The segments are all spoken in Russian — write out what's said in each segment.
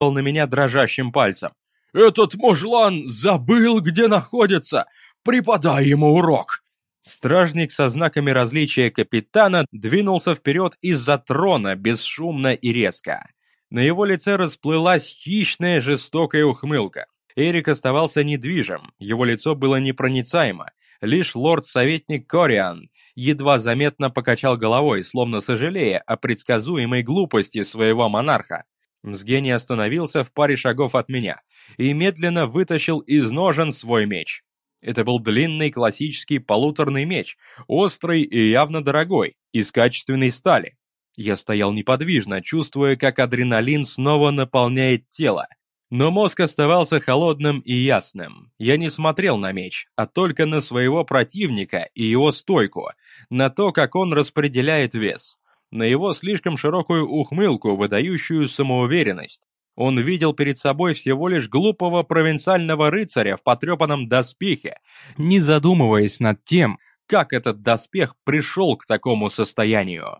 на меня дрожащим пальцем. «Этот мужлан забыл, где находится! Преподай ему урок!» Стражник со знаками различия капитана двинулся вперед из-за трона бесшумно и резко. На его лице расплылась хищная жестокая ухмылка. Эрик оставался недвижим, его лицо было непроницаемо. Лишь лорд-советник Кориан едва заметно покачал головой, словно сожалея о предсказуемой глупости своего монарха. Мзгений остановился в паре шагов от меня и медленно вытащил из ножен свой меч. Это был длинный классический полуторный меч, острый и явно дорогой, из качественной стали. Я стоял неподвижно, чувствуя, как адреналин снова наполняет тело. Но мозг оставался холодным и ясным. Я не смотрел на меч, а только на своего противника и его стойку, на то, как он распределяет вес, на его слишком широкую ухмылку, выдающую самоуверенность. Он видел перед собой всего лишь глупого провинциального рыцаря в потрепанном доспехе, не задумываясь над тем, как этот доспех пришел к такому состоянию.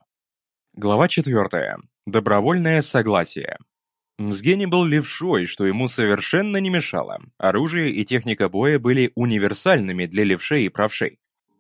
Глава 4. Добровольное согласие. Мзгени был левшой, что ему совершенно не мешало. Оружие и техника боя были универсальными для левшей и правшей.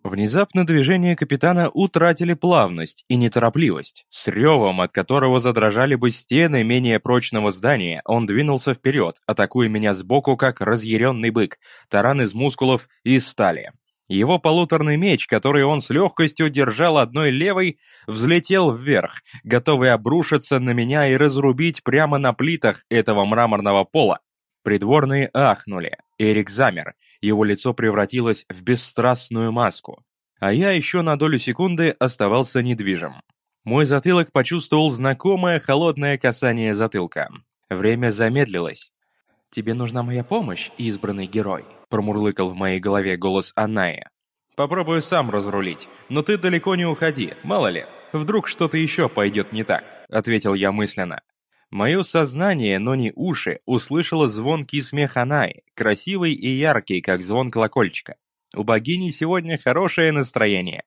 Внезапно движения капитана утратили плавность и неторопливость. С ревом, от которого задрожали бы стены менее прочного здания, он двинулся вперед, атакуя меня сбоку, как разъяренный бык, таран из мускулов и стали. Его полуторный меч, который он с легкостью держал одной левой, взлетел вверх, готовый обрушиться на меня и разрубить прямо на плитах этого мраморного пола. Придворные ахнули. Эрик замер, его лицо превратилось в бесстрастную маску. А я еще на долю секунды оставался недвижим. Мой затылок почувствовал знакомое холодное касание затылка. Время замедлилось. «Тебе нужна моя помощь, избранный герой», промурлыкал в моей голове голос Аная. «Попробую сам разрулить, но ты далеко не уходи, мало ли, вдруг что-то еще пойдет не так», ответил я мысленно. Мое сознание, но не уши, услышало звонкий смех Анаи, красивый и яркий, как звон колокольчика. У богини сегодня хорошее настроение.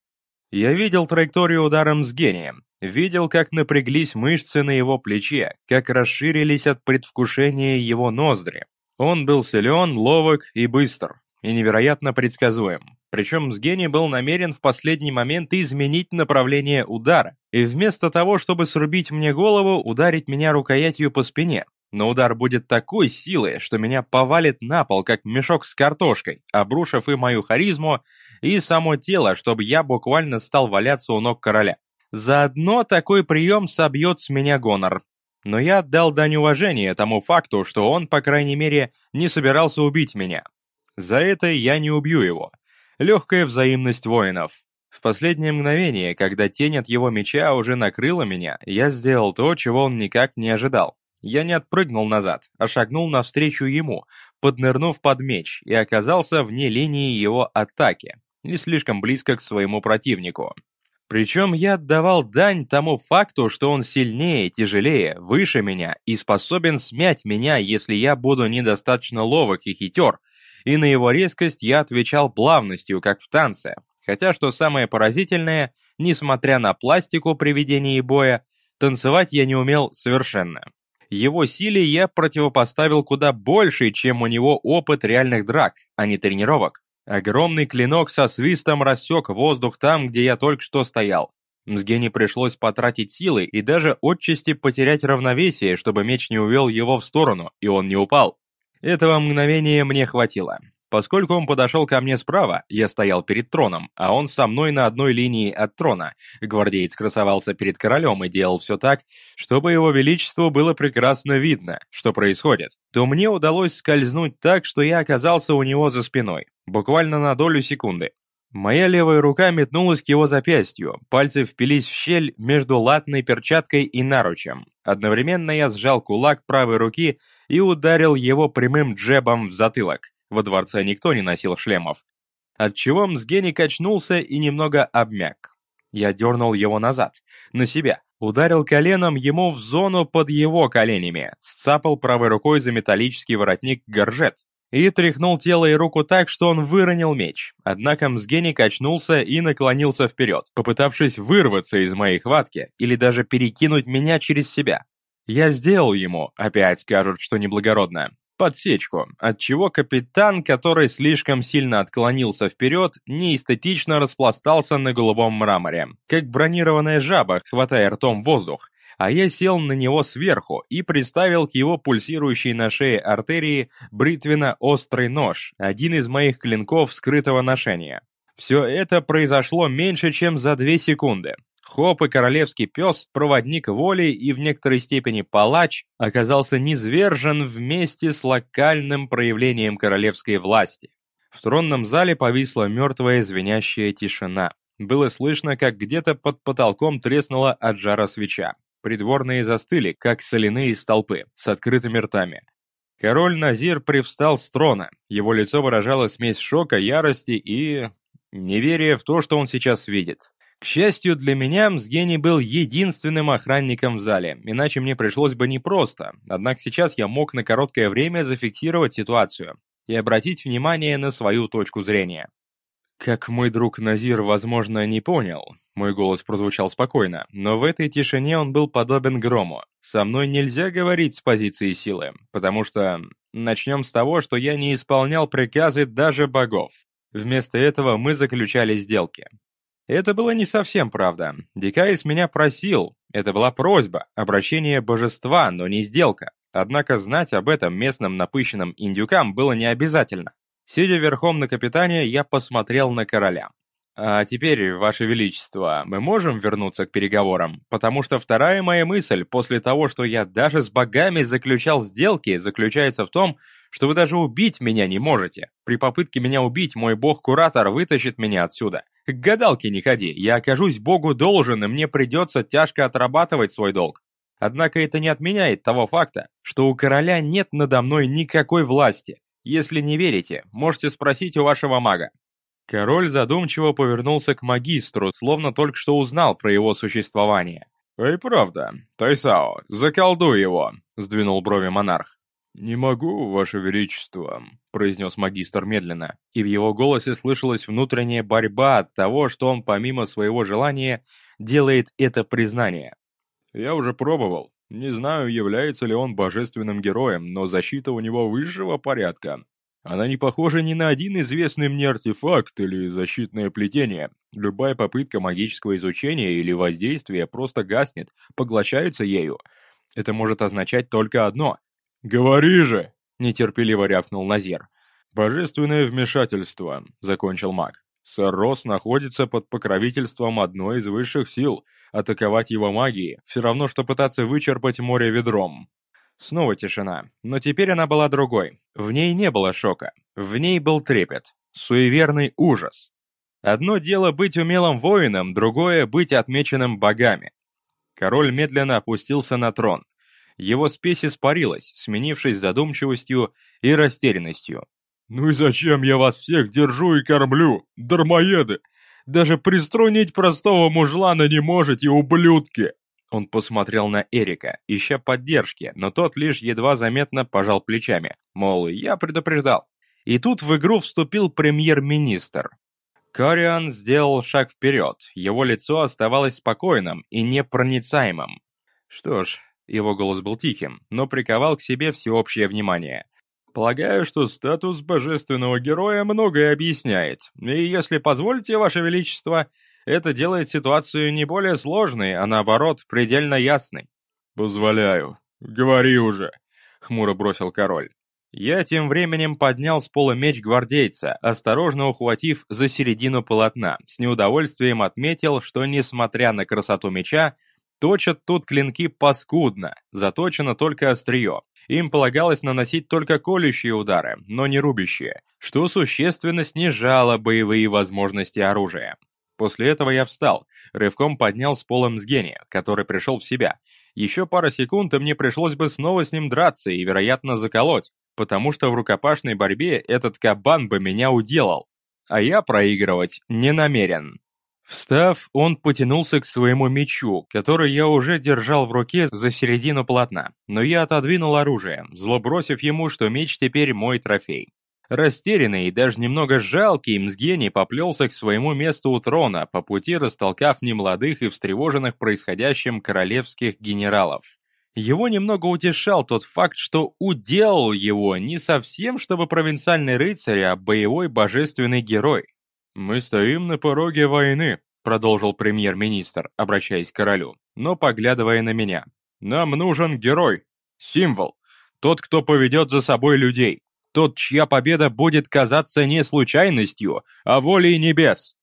Я видел траекторию ударом с гением, видел, как напряглись мышцы на его плече, как расширились от предвкушения его ноздри. Он был силен, ловок и быстр, и невероятно предсказуем. Причем Сгени был намерен в последний момент изменить направление удара, и вместо того, чтобы срубить мне голову, ударить меня рукоятью по спине. Но удар будет такой силы, что меня повалит на пол, как мешок с картошкой, обрушив и мою харизму, и само тело, чтобы я буквально стал валяться у ног короля. Заодно такой прием собьет с меня гонор. Но я отдал дань уважения тому факту, что он, по крайней мере, не собирался убить меня. За это я не убью его. Легкая взаимность воинов. В последнее мгновение, когда тень от его меча уже накрыла меня, я сделал то, чего он никак не ожидал. Я не отпрыгнул назад, а шагнул навстречу ему, поднырнув под меч, и оказался вне линии его атаки не слишком близко к своему противнику. Причем я отдавал дань тому факту, что он сильнее, тяжелее, выше меня и способен смять меня, если я буду недостаточно ловок и хитер, и на его резкость я отвечал плавностью, как в танце. Хотя, что самое поразительное, несмотря на пластику при ведении боя, танцевать я не умел совершенно. Его силе я противопоставил куда больше, чем у него опыт реальных драк, а не тренировок. Огромный клинок со свистом рассек воздух там, где я только что стоял. Мзгене пришлось потратить силы и даже отчасти потерять равновесие, чтобы меч не увел его в сторону, и он не упал. Этого мгновения мне хватило. Поскольку он подошел ко мне справа, я стоял перед троном, а он со мной на одной линии от трона. Гвардеец красовался перед королем и делал все так, чтобы его величеству было прекрасно видно, что происходит. То мне удалось скользнуть так, что я оказался у него за спиной, буквально на долю секунды. Моя левая рука метнулась к его запястью, пальцы впились в щель между латной перчаткой и наручем. Одновременно я сжал кулак правой руки и ударил его прямым джебом в затылок. Во дворце никто не носил шлемов. Отчего Мзгени качнулся и немного обмяк. Я дернул его назад, на себя, ударил коленом ему в зону под его коленями, сцапал правой рукой за металлический воротник горжет и тряхнул тело и руку так, что он выронил меч. Однако Мзгени качнулся и наклонился вперед, попытавшись вырваться из моей хватки или даже перекинуть меня через себя. Я сделал ему, опять скажут, что неблагородно, подсечку, отчего капитан, который слишком сильно отклонился вперед, неэстетично распластался на голубом мраморе, как бронированная жаба, хватая ртом воздух, а я сел на него сверху и приставил к его пульсирующей на шее артерии бритвенно-острый нож, один из моих клинков скрытого ношения. Все это произошло меньше, чем за две секунды. Хоп и королевский пес, проводник воли и в некоторой степени палач, оказался низвержен вместе с локальным проявлением королевской власти. В тронном зале повисла мертвая звенящая тишина. Было слышно, как где-то под потолком треснула от жара свеча. Придворные застыли, как соляные столпы, с открытыми ртами. Король Назир привстал с трона. Его лицо выражало смесь шока, ярости и... неверия в то, что он сейчас видит. К счастью для меня, Мсгений был единственным охранником в зале, иначе мне пришлось бы непросто, однако сейчас я мог на короткое время зафиксировать ситуацию и обратить внимание на свою точку зрения. Как мой друг Назир, возможно, не понял, мой голос прозвучал спокойно, но в этой тишине он был подобен грому. Со мной нельзя говорить с позиции силы, потому что... Начнем с того, что я не исполнял приказы даже богов. Вместо этого мы заключали сделки. Это было не совсем правда. Дикайс меня просил. Это была просьба, обращение божества, но не сделка. Однако знать об этом местным напыщенным индюкам было не обязательно. Сидя верхом на капитане, я посмотрел на короля. «А теперь, Ваше Величество, мы можем вернуться к переговорам? Потому что вторая моя мысль, после того, что я даже с богами заключал сделки, заключается в том, что вы даже убить меня не можете. При попытке меня убить, мой бог-куратор вытащит меня отсюда. К гадалке не ходи, я окажусь богу должен, и мне придется тяжко отрабатывать свой долг. Однако это не отменяет того факта, что у короля нет надо мной никакой власти. Если не верите, можете спросить у вашего мага. Король задумчиво повернулся к магистру, словно только что узнал про его существование. «Эй, правда, Тайсао, заколдуй его», — сдвинул брови монарх. «Не могу, ваше величество», — произнес магистр медленно, и в его голосе слышалась внутренняя борьба от того, что он помимо своего желания делает это признание. «Я уже пробовал. Не знаю, является ли он божественным героем, но защита у него высшего порядка. Она не похожа ни на один известный мне артефакт или защитное плетение. Любая попытка магического изучения или воздействия просто гаснет, поглощается ею. Это может означать только одно. «Говори же!» — нетерпеливо рявкнул Назир. «Божественное вмешательство», — закончил маг. Сэр Росс находится под покровительством одной из высших сил. Атаковать его магией — все равно, что пытаться вычерпать море ведром. Снова тишина, но теперь она была другой. В ней не было шока, в ней был трепет, суеверный ужас. Одно дело быть умелым воином, другое — быть отмеченным богами. Король медленно опустился на трон. Его спесь испарилась, сменившись задумчивостью и растерянностью. «Ну и зачем я вас всех держу и кормлю, дармоеды? Даже приструнить простого мужлана не можете, ублюдки!» Он посмотрел на Эрика, ища поддержки, но тот лишь едва заметно пожал плечами, мол, я предупреждал. И тут в игру вступил премьер-министр. Кориан сделал шаг вперед, его лицо оставалось спокойным и непроницаемым. Что ж, его голос был тихим, но приковал к себе всеобщее внимание. Полагаю, что статус божественного героя многое объясняет. И если позволите, Ваше Величество, это делает ситуацию не более сложной, а наоборот, предельно ясной. «Позволяю. Говори уже», — хмуро бросил король. Я тем временем поднял с пола меч гвардейца, осторожно ухватив за середину полотна, с неудовольствием отметил, что, несмотря на красоту меча, точат тут клинки паскудно, заточено только острие. Им полагалось наносить только колющие удары, но не рубящие, что существенно снижало боевые возможности оружия. После этого я встал, рывком поднял с пола Мзгения, который пришел в себя. Еще пара секунд, и мне пришлось бы снова с ним драться и, вероятно, заколоть, потому что в рукопашной борьбе этот кабан бы меня уделал. А я проигрывать не намерен. Встав, он потянулся к своему мечу, который я уже держал в руке за середину полотна, но я отодвинул оружие, зло бросив ему, что меч теперь мой трофей. Растерянный и даже немного жалкий Мсгени поплелся к своему месту у трона, по пути растолкав немолодых и встревоженных происходящим королевских генералов. Его немного утешал тот факт, что уделал его не совсем, чтобы провинциальный рыцарь, а боевой божественный герой. «Мы стоим на пороге войны», — продолжил премьер-министр, обращаясь к королю, но поглядывая на меня. «Нам нужен герой, символ, тот, кто поведет за собой людей, тот, чья победа будет казаться не случайностью, а волей небес.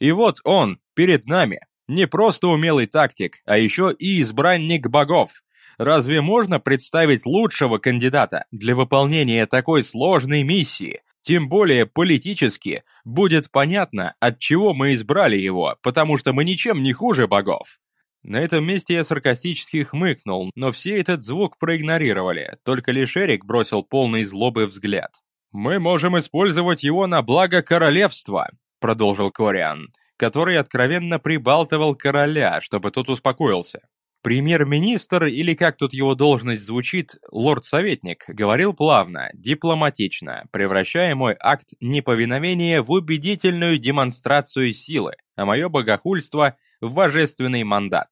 И вот он, перед нами, не просто умелый тактик, а еще и избранник богов. Разве можно представить лучшего кандидата для выполнения такой сложной миссии? Тем более политически будет понятно, от чего мы избрали его, потому что мы ничем не хуже богов. На этом месте я саркастически хмыкнул, но все этот звук проигнорировали, только лишь Эрик бросил полный злобы взгляд. «Мы можем использовать его на благо королевства», — продолжил Кориан, который откровенно прибалтывал короля, чтобы тот успокоился. Премьер-министр, или как тут его должность звучит, лорд-советник, говорил плавно, дипломатично, превращая мой акт неповиновения в убедительную демонстрацию силы, а мое богохульство в божественный мандат.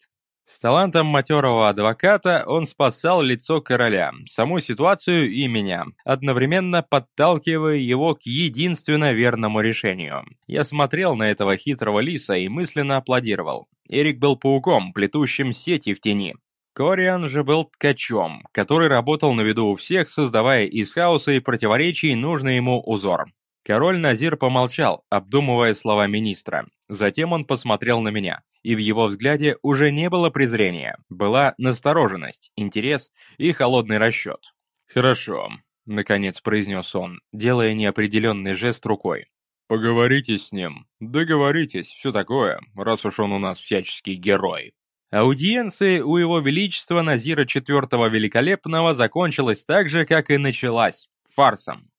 С талантом матерого адвоката он спасал лицо короля, саму ситуацию и меня, одновременно подталкивая его к единственно верному решению. Я смотрел на этого хитрого лиса и мысленно аплодировал. Эрик был пауком, плетущим сети в тени. Кориан же был ткачом, который работал на виду у всех, создавая из хаоса и противоречий нужный ему узор. Король Назир помолчал, обдумывая слова министра. Затем он посмотрел на меня и в его взгляде уже не было презрения, была настороженность, интерес и холодный расчет. «Хорошо», — наконец произнес он, делая неопределенный жест рукой. «Поговорите с ним, договоритесь, все такое, раз уж он у нас всяческий герой». Аудиенция у его величества Назира IV Великолепного закончилась так же, как и началась, фарсом.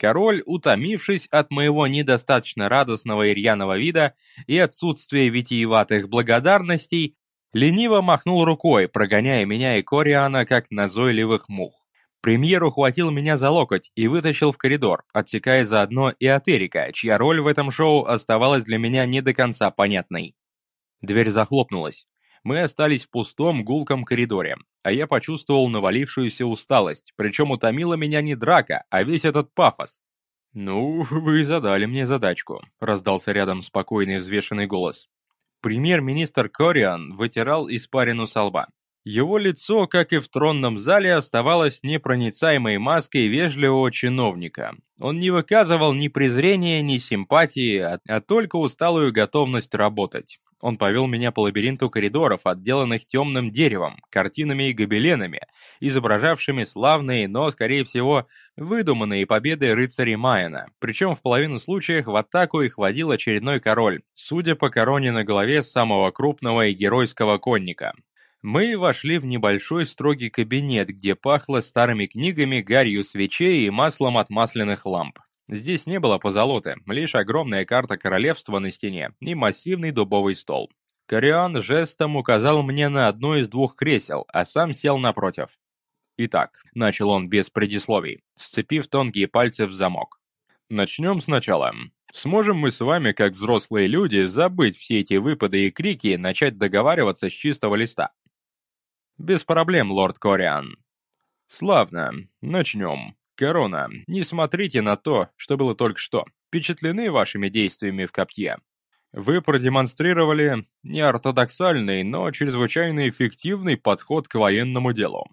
Король, утомившись от моего недостаточно радостного и вида и отсутствия витиеватых благодарностей, лениво махнул рукой, прогоняя меня и Кориана как назойливых мух. Премьер ухватил меня за локоть и вытащил в коридор, отсекая заодно и от Эрика, чья роль в этом шоу оставалась для меня не до конца понятной. Дверь захлопнулась. Мы остались в пустом, гулком коридоре, а я почувствовал навалившуюся усталость, причем утомила меня не драка, а весь этот пафос. «Ну, вы задали мне задачку», — раздался рядом спокойный взвешенный голос. Премьер-министр Кориан вытирал испарину со лба. Его лицо, как и в тронном зале, оставалось непроницаемой маской вежливого чиновника. Он не выказывал ни презрения, ни симпатии, а, а только усталую готовность работать. Он повел меня по лабиринту коридоров, отделанных темным деревом, картинами и гобеленами, изображавшими славные, но, скорее всего, выдуманные победы рыцарей Майена. Причем в половину случаев в атаку их водил очередной король, судя по короне на голове самого крупного и геройского конника. Мы вошли в небольшой строгий кабинет, где пахло старыми книгами, гарью свечей и маслом от масляных ламп. Здесь не было позолоты, лишь огромная карта королевства на стене и массивный дубовый стол. Кориан жестом указал мне на одно из двух кресел, а сам сел напротив. «Итак», — начал он без предисловий, сцепив тонкие пальцы в замок. «Начнем сначала. Сможем мы с вами, как взрослые люди, забыть все эти выпады и крики и начать договариваться с чистого листа?» «Без проблем, лорд Кориан». «Славно. Начнем. Корона, не смотрите на то, что было только что. Впечатлены вашими действиями в Коптье. Вы продемонстрировали неортодоксальный, но чрезвычайно эффективный подход к военному делу.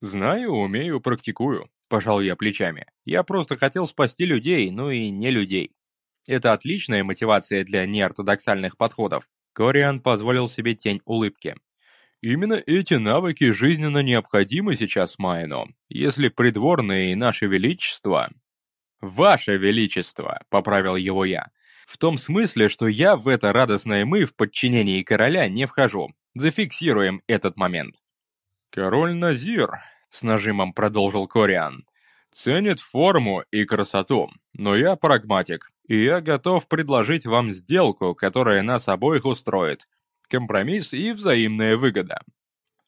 Знаю, умею, практикую. Пожал я плечами. Я просто хотел спасти людей, ну и не людей. Это отличная мотивация для неортодоксальных подходов. Кориан позволил себе тень улыбки. Именно эти навыки жизненно необходимы сейчас Майну, если придворные и наше величество... «Ваше величество», — поправил его я. «В том смысле, что я в это радостное «мы» в подчинении короля не вхожу. Зафиксируем этот момент». «Король Назир», — с нажимом продолжил Кориан, «ценит форму и красоту, но я прагматик, и я готов предложить вам сделку, которая нас обоих устроит, компромисс и взаимная выгода.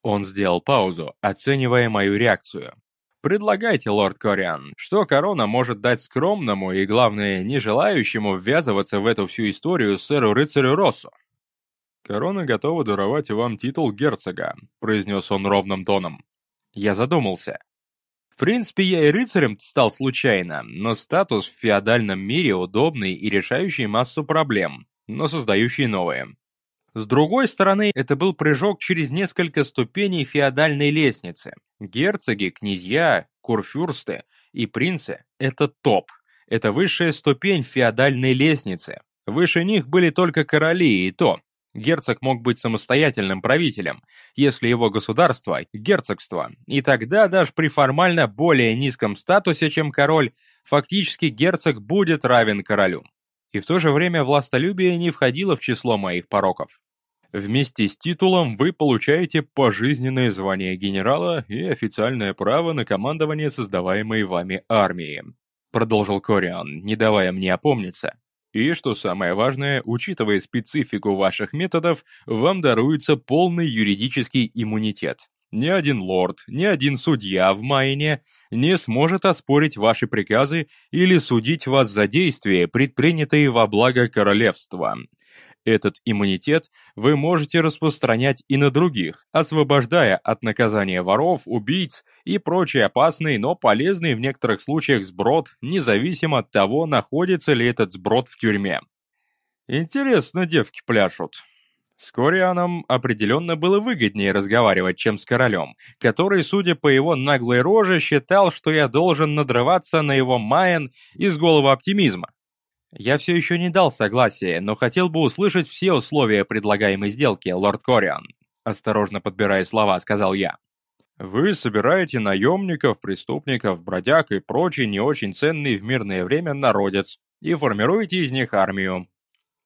Он сделал паузу, оценивая мою реакцию. «Предлагайте, лорд Кориан, что корона может дать скромному и, главное, не желающему ввязываться в эту всю историю сэру-рыцарю Россу?» «Корона готова даровать вам титул герцога», — произнес он ровным тоном. Я задумался. В принципе, я и рыцарем стал случайно, но статус в феодальном мире удобный и решающий массу проблем, но создающий новые. С другой стороны, это был прыжок через несколько ступеней феодальной лестницы. Герцоги, князья, курфюрсты и принцы – это топ. Это высшая ступень феодальной лестницы. Выше них были только короли, и то. Герцог мог быть самостоятельным правителем, если его государство – герцогство, и тогда даже при формально более низком статусе, чем король, фактически герцог будет равен королю. И в то же время властолюбие не входило в число моих пороков. Вместе с титулом вы получаете пожизненное звание генерала и официальное право на командование создаваемой вами армией. Продолжил Кориан, не давая мне опомниться. И, что самое важное, учитывая специфику ваших методов, вам даруется полный юридический иммунитет. Ни один лорд, ни один судья в Майне не сможет оспорить ваши приказы или судить вас за действия, предпринятые во благо королевства. Этот иммунитет вы можете распространять и на других, освобождая от наказания воров, убийц и прочий опасный, но полезный в некоторых случаях сброд, независимо от того, находится ли этот сброд в тюрьме. Интересно девки пляшут. С Корианом определенно было выгоднее разговаривать, чем с королем, который, судя по его наглой роже, считал, что я должен надрываться на его майен из голого оптимизма. «Я все еще не дал согласия, но хотел бы услышать все условия предлагаемой сделки, лорд Кориан», осторожно подбирая слова, сказал я. «Вы собираете наемников, преступников, бродяг и прочий не очень ценный в мирное время народец и формируете из них армию».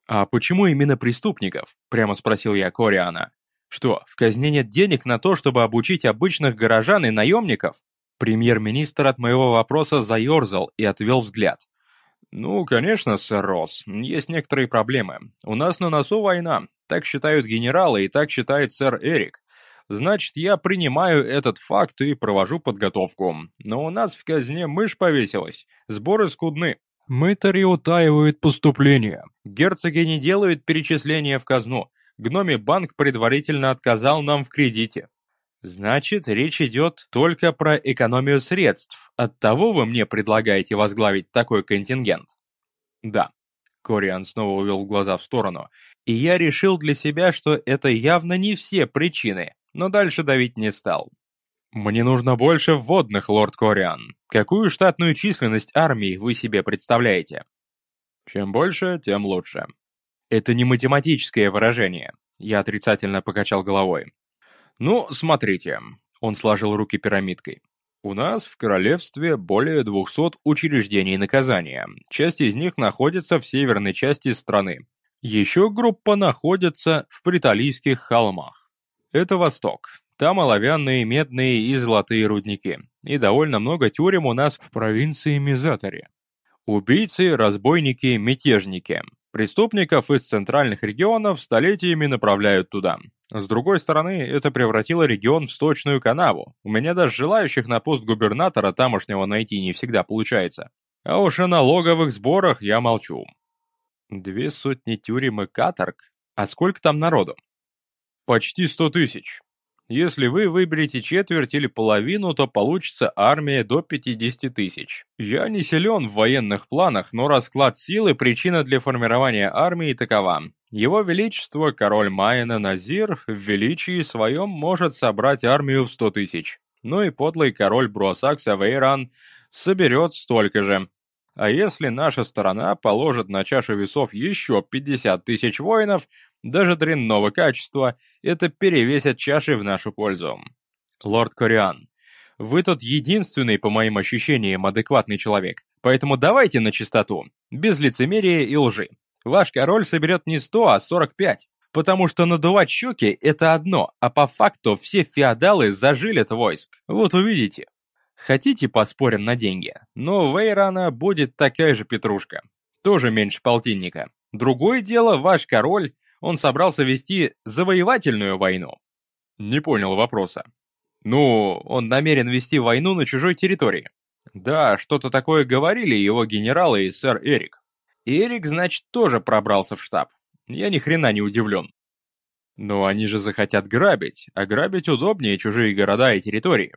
«А почему именно преступников?» – прямо спросил я Кориана. «Что, в казне нет денег на то, чтобы обучить обычных горожан и наемников?» Премьер-министр от моего вопроса заерзал и отвел взгляд. «Ну, конечно, сэр Росс, есть некоторые проблемы. У нас на носу война, так считают генералы и так считает сэр Эрик. Значит, я принимаю этот факт и провожу подготовку. Но у нас в казне мышь повесилась, сборы скудны. Мытари утаивают поступления. Герцоги не делают перечисления в казну. Гноми банк предварительно отказал нам в кредите. Значит, речь идет только про экономию средств. Оттого вы мне предлагаете возглавить такой контингент? Да. Кориан снова увел глаза в сторону. И я решил для себя, что это явно не все причины, но дальше давить не стал. Мне нужно больше вводных, лорд Кориан. Какую штатную численность армии вы себе представляете? Чем больше, тем лучше. Это не математическое выражение. Я отрицательно покачал головой. «Ну, смотрите», — он сложил руки пирамидкой. «У нас в королевстве более 200 учреждений наказания. Часть из них находится в северной части страны. Еще группа находится в Приталийских холмах. Это восток. Там оловянные, медные и золотые рудники. И довольно много тюрем у нас в провинции Мизатаре. Убийцы, разбойники, мятежники. Преступников из центральных регионов столетиями направляют туда. С другой стороны, это превратило регион в сточную канаву. У меня даже желающих на пост губернатора тамошнего найти не всегда получается. А уж о налоговых сборах я молчу. Две сотни тюрем и каторг? А сколько там народу? Почти сто тысяч. Если вы выберете четверть или половину, то получится армия до 50 тысяч. Я не силен в военных планах, но расклад силы причина для формирования армии такова. Его Величество, король Майена Назир, в величии своем может собрать армию в 100 тысяч. Ну и подлый король Бруасакса Вейран соберет столько же. А если наша сторона положит на чашу весов еще 50 тысяч воинов, даже дрянного качества, это перевесит чаши в нашу пользу. Лорд Кориан, вы тут единственный, по моим ощущениям, адекватный человек, поэтому давайте на чистоту, без лицемерия и лжи. Ваш король соберет не 100, а 45, потому что надувать щеки – это одно, а по факту все феодалы зажилят войск. Вот увидите. Хотите поспорим на деньги? Но Вейрана будет такая же петрушка. Тоже меньше полтинника. Другое дело, ваш король он собрался вести завоевательную войну? Не понял вопроса. Ну, он намерен вести войну на чужой территории. Да, что-то такое говорили его генералы и сэр Эрик. Эрик, значит, тоже пробрался в штаб. Я ни хрена не удивлен. Но они же захотят грабить, а грабить удобнее чужие города и территории.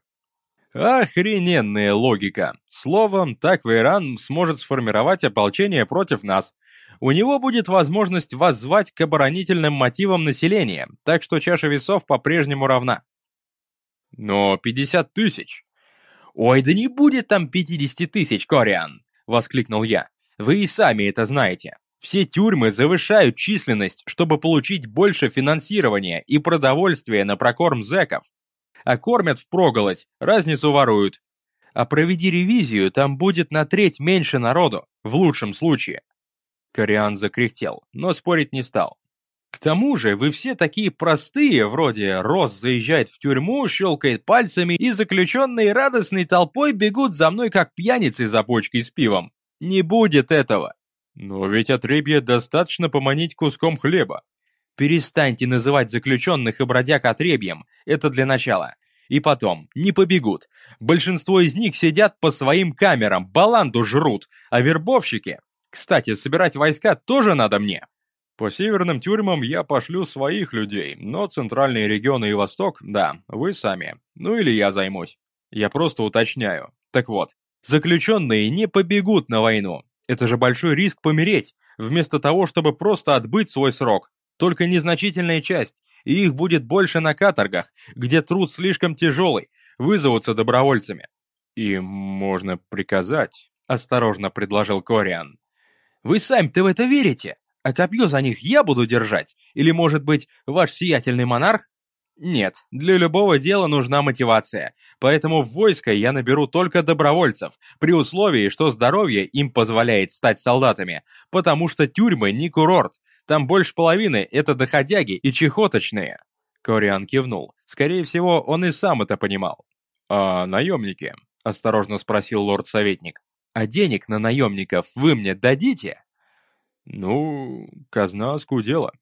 Охрененная логика. Словом, так Вейран сможет сформировать ополчение против нас. У него будет возможность воззвать к оборонительным мотивам населения, так что чаша весов по-прежнему равна. Но 50 тысяч. «Ой, да не будет там 50 тысяч, Кориан!» — воскликнул я. «Вы и сами это знаете. Все тюрьмы завышают численность, чтобы получить больше финансирования и продовольствия на прокорм зэков. А кормят впроголодь, разницу воруют. А проведи ревизию, там будет на треть меньше народу, в лучшем случае. Кориан закряхтел, но спорить не стал. К тому же вы все такие простые, вроде Рос заезжает в тюрьму, щелкает пальцами, и заключенные радостной толпой бегут за мной, как пьяницы за бочкой с пивом. Не будет этого. Но ведь отребье достаточно поманить куском хлеба. Перестаньте называть заключенных и бродяг отребьем, это для начала. И потом, не побегут. Большинство из них сидят по своим камерам, баланду жрут, а вербовщики... Кстати, собирать войска тоже надо мне. По северным тюрьмам я пошлю своих людей, но центральные регионы и восток, да, вы сами. Ну или я займусь. Я просто уточняю. Так вот, заключенные не побегут на войну. Это же большой риск помереть, вместо того, чтобы просто отбыть свой срок. Только незначительная часть, и их будет больше на каторгах, где труд слишком тяжелый, вызовутся добровольцами. «Им можно приказать», — осторожно предложил Кориан. «Вы сами-то в это верите? А копье за них я буду держать? Или, может быть, ваш сиятельный монарх? Нет, для любого дела нужна мотивация, поэтому в войско я наберу только добровольцев, при условии, что здоровье им позволяет стать солдатами, потому что тюрьмы не курорт, там больше половины — это доходяги и чехоточные. Кориан кивнул. Скорее всего, он и сам это понимал. «А наемники?» — осторожно спросил лорд-советник. «А денег на наемников вы мне дадите?» Ну, казна скудела.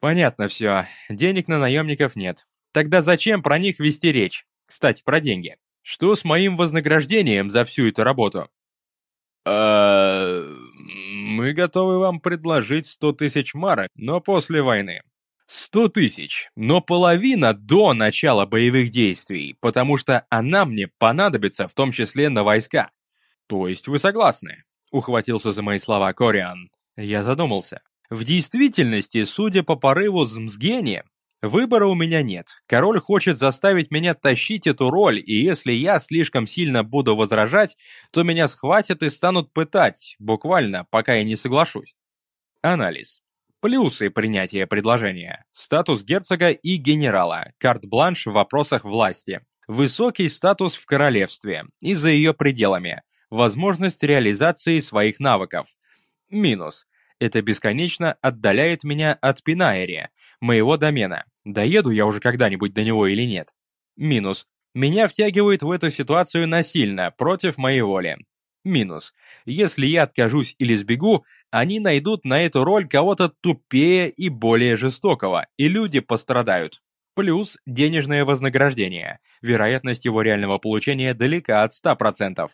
Понятно все, денег на наемников нет. Тогда зачем про них вести речь? Кстати, про деньги. Что с моим вознаграждением за всю эту работу? А, мы готовы вам предложить сто тысяч марок, но после войны. Сто тысяч, но половина до начала боевых действий, потому что она мне понадобится в том числе на войска. То есть вы согласны? Ухватился за мои слова Кориан. Я задумался. В действительности, судя по порыву Змзгени, выбора у меня нет. Король хочет заставить меня тащить эту роль, и если я слишком сильно буду возражать, то меня схватят и станут пытать, буквально, пока я не соглашусь. Анализ. Плюсы принятия предложения. Статус герцога и генерала. Карт-бланш в вопросах власти. Высокий статус в королевстве и за ее пределами. Возможность реализации своих навыков. Минус. Это бесконечно отдаляет меня от Пинаэри, моего домена. Доеду я уже когда-нибудь до него или нет. Минус. Меня втягивают в эту ситуацию насильно, против моей воли. Минус. Если я откажусь или сбегу, они найдут на эту роль кого-то тупее и более жестокого, и люди пострадают. Плюс денежное вознаграждение. Вероятность его реального получения далека от 100%.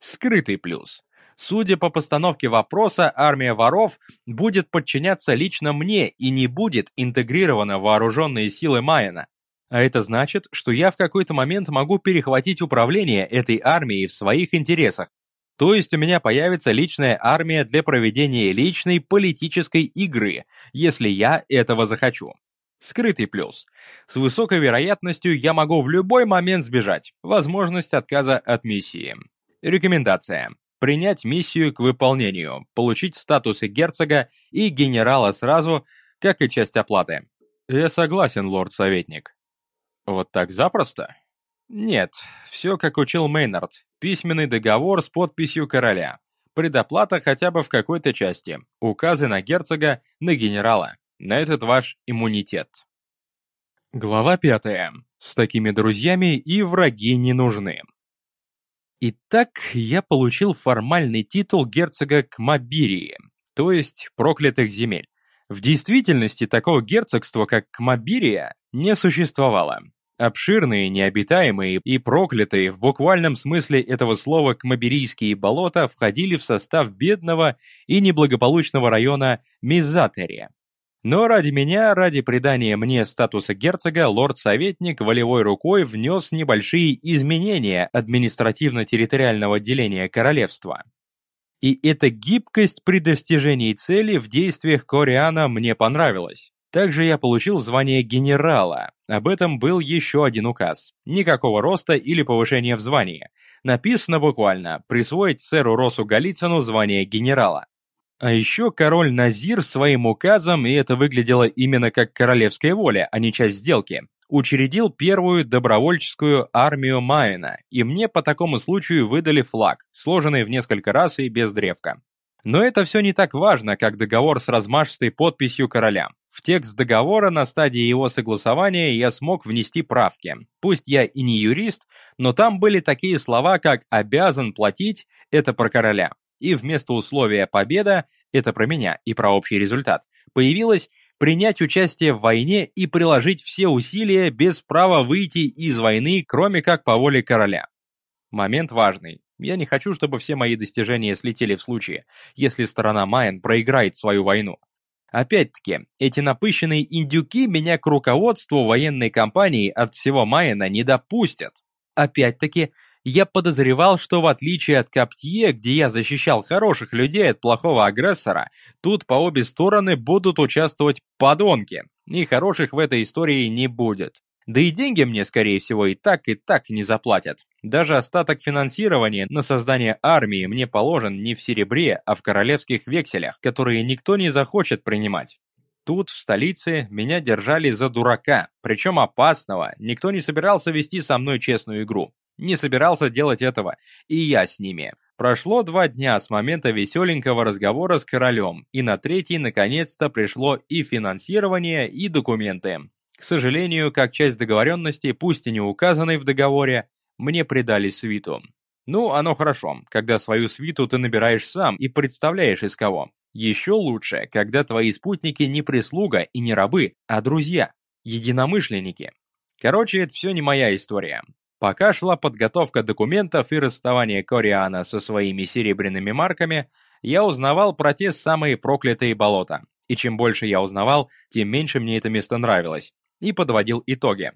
Скрытый плюс. Судя по постановке вопроса, армия воров будет подчиняться лично мне и не будет интегрирована в вооруженные силы Майена. А это значит, что я в какой-то момент могу перехватить управление этой армией в своих интересах. То есть у меня появится личная армия для проведения личной политической игры, если я этого захочу. Скрытый плюс. С высокой вероятностью я могу в любой момент сбежать. Возможность отказа от миссии. Рекомендация принять миссию к выполнению, получить статусы герцога и генерала сразу, как и часть оплаты. Я согласен, лорд-советник. Вот так запросто? Нет, все как учил Мейнард. Письменный договор с подписью короля. Предоплата хотя бы в какой-то части. Указы на герцога, на генерала. На этот ваш иммунитет. Глава пятая. С такими друзьями и враги не нужны. Итак, я получил формальный титул герцога Кмабирии, то есть проклятых земель. В действительности такого герцогства, как Кмабирия, не существовало. Обширные, необитаемые и проклятые в буквальном смысле этого слова кмабирийские болота входили в состав бедного и неблагополучного района Мизатерия. Но ради меня, ради придания мне статуса герцога, лорд-советник волевой рукой внес небольшие изменения административно-территориального деления королевства. И эта гибкость при достижении цели в действиях Кориана мне понравилась. Также я получил звание генерала. Об этом был еще один указ. Никакого роста или повышения в звании. Написано буквально «присвоить сэру Росу Голицыну звание генерала». А еще король Назир своим указом, и это выглядело именно как королевская воля, а не часть сделки, учредил первую добровольческую армию Майена, и мне по такому случаю выдали флаг, сложенный в несколько раз и без древка. Но это все не так важно, как договор с размашистой подписью короля. В текст договора на стадии его согласования я смог внести правки. Пусть я и не юрист, но там были такие слова, как «обязан платить» — это про короля и вместо условия «победа» — это про меня и про общий результат, появилось принять участие в войне и приложить все усилия без права выйти из войны, кроме как по воле короля. Момент важный. Я не хочу, чтобы все мои достижения слетели в случае, если сторона Майен проиграет свою войну. Опять-таки, эти напыщенные индюки меня к руководству военной кампании от всего Майена не допустят. Опять-таки, я подозревал, что в отличие от Каптье, где я защищал хороших людей от плохого агрессора, тут по обе стороны будут участвовать подонки, и хороших в этой истории не будет. Да и деньги мне, скорее всего, и так, и так не заплатят. Даже остаток финансирования на создание армии мне положен не в серебре, а в королевских векселях, которые никто не захочет принимать. Тут, в столице, меня держали за дурака, причем опасного, никто не собирался вести со мной честную игру. Не собирался делать этого, и я с ними. Прошло два дня с момента веселенького разговора с королем, и на третий наконец-то пришло и финансирование, и документы. К сожалению, как часть договоренности, пусть и не указанной в договоре, мне придали свиту. Ну, оно хорошо, когда свою свиту ты набираешь сам и представляешь из кого. Еще лучше, когда твои спутники не прислуга и не рабы, а друзья, единомышленники. Короче, это все не моя история. Пока шла подготовка документов и расставание Кориана со своими серебряными марками, я узнавал про те самые проклятые болота. И чем больше я узнавал, тем меньше мне это место нравилось. И подводил итоги.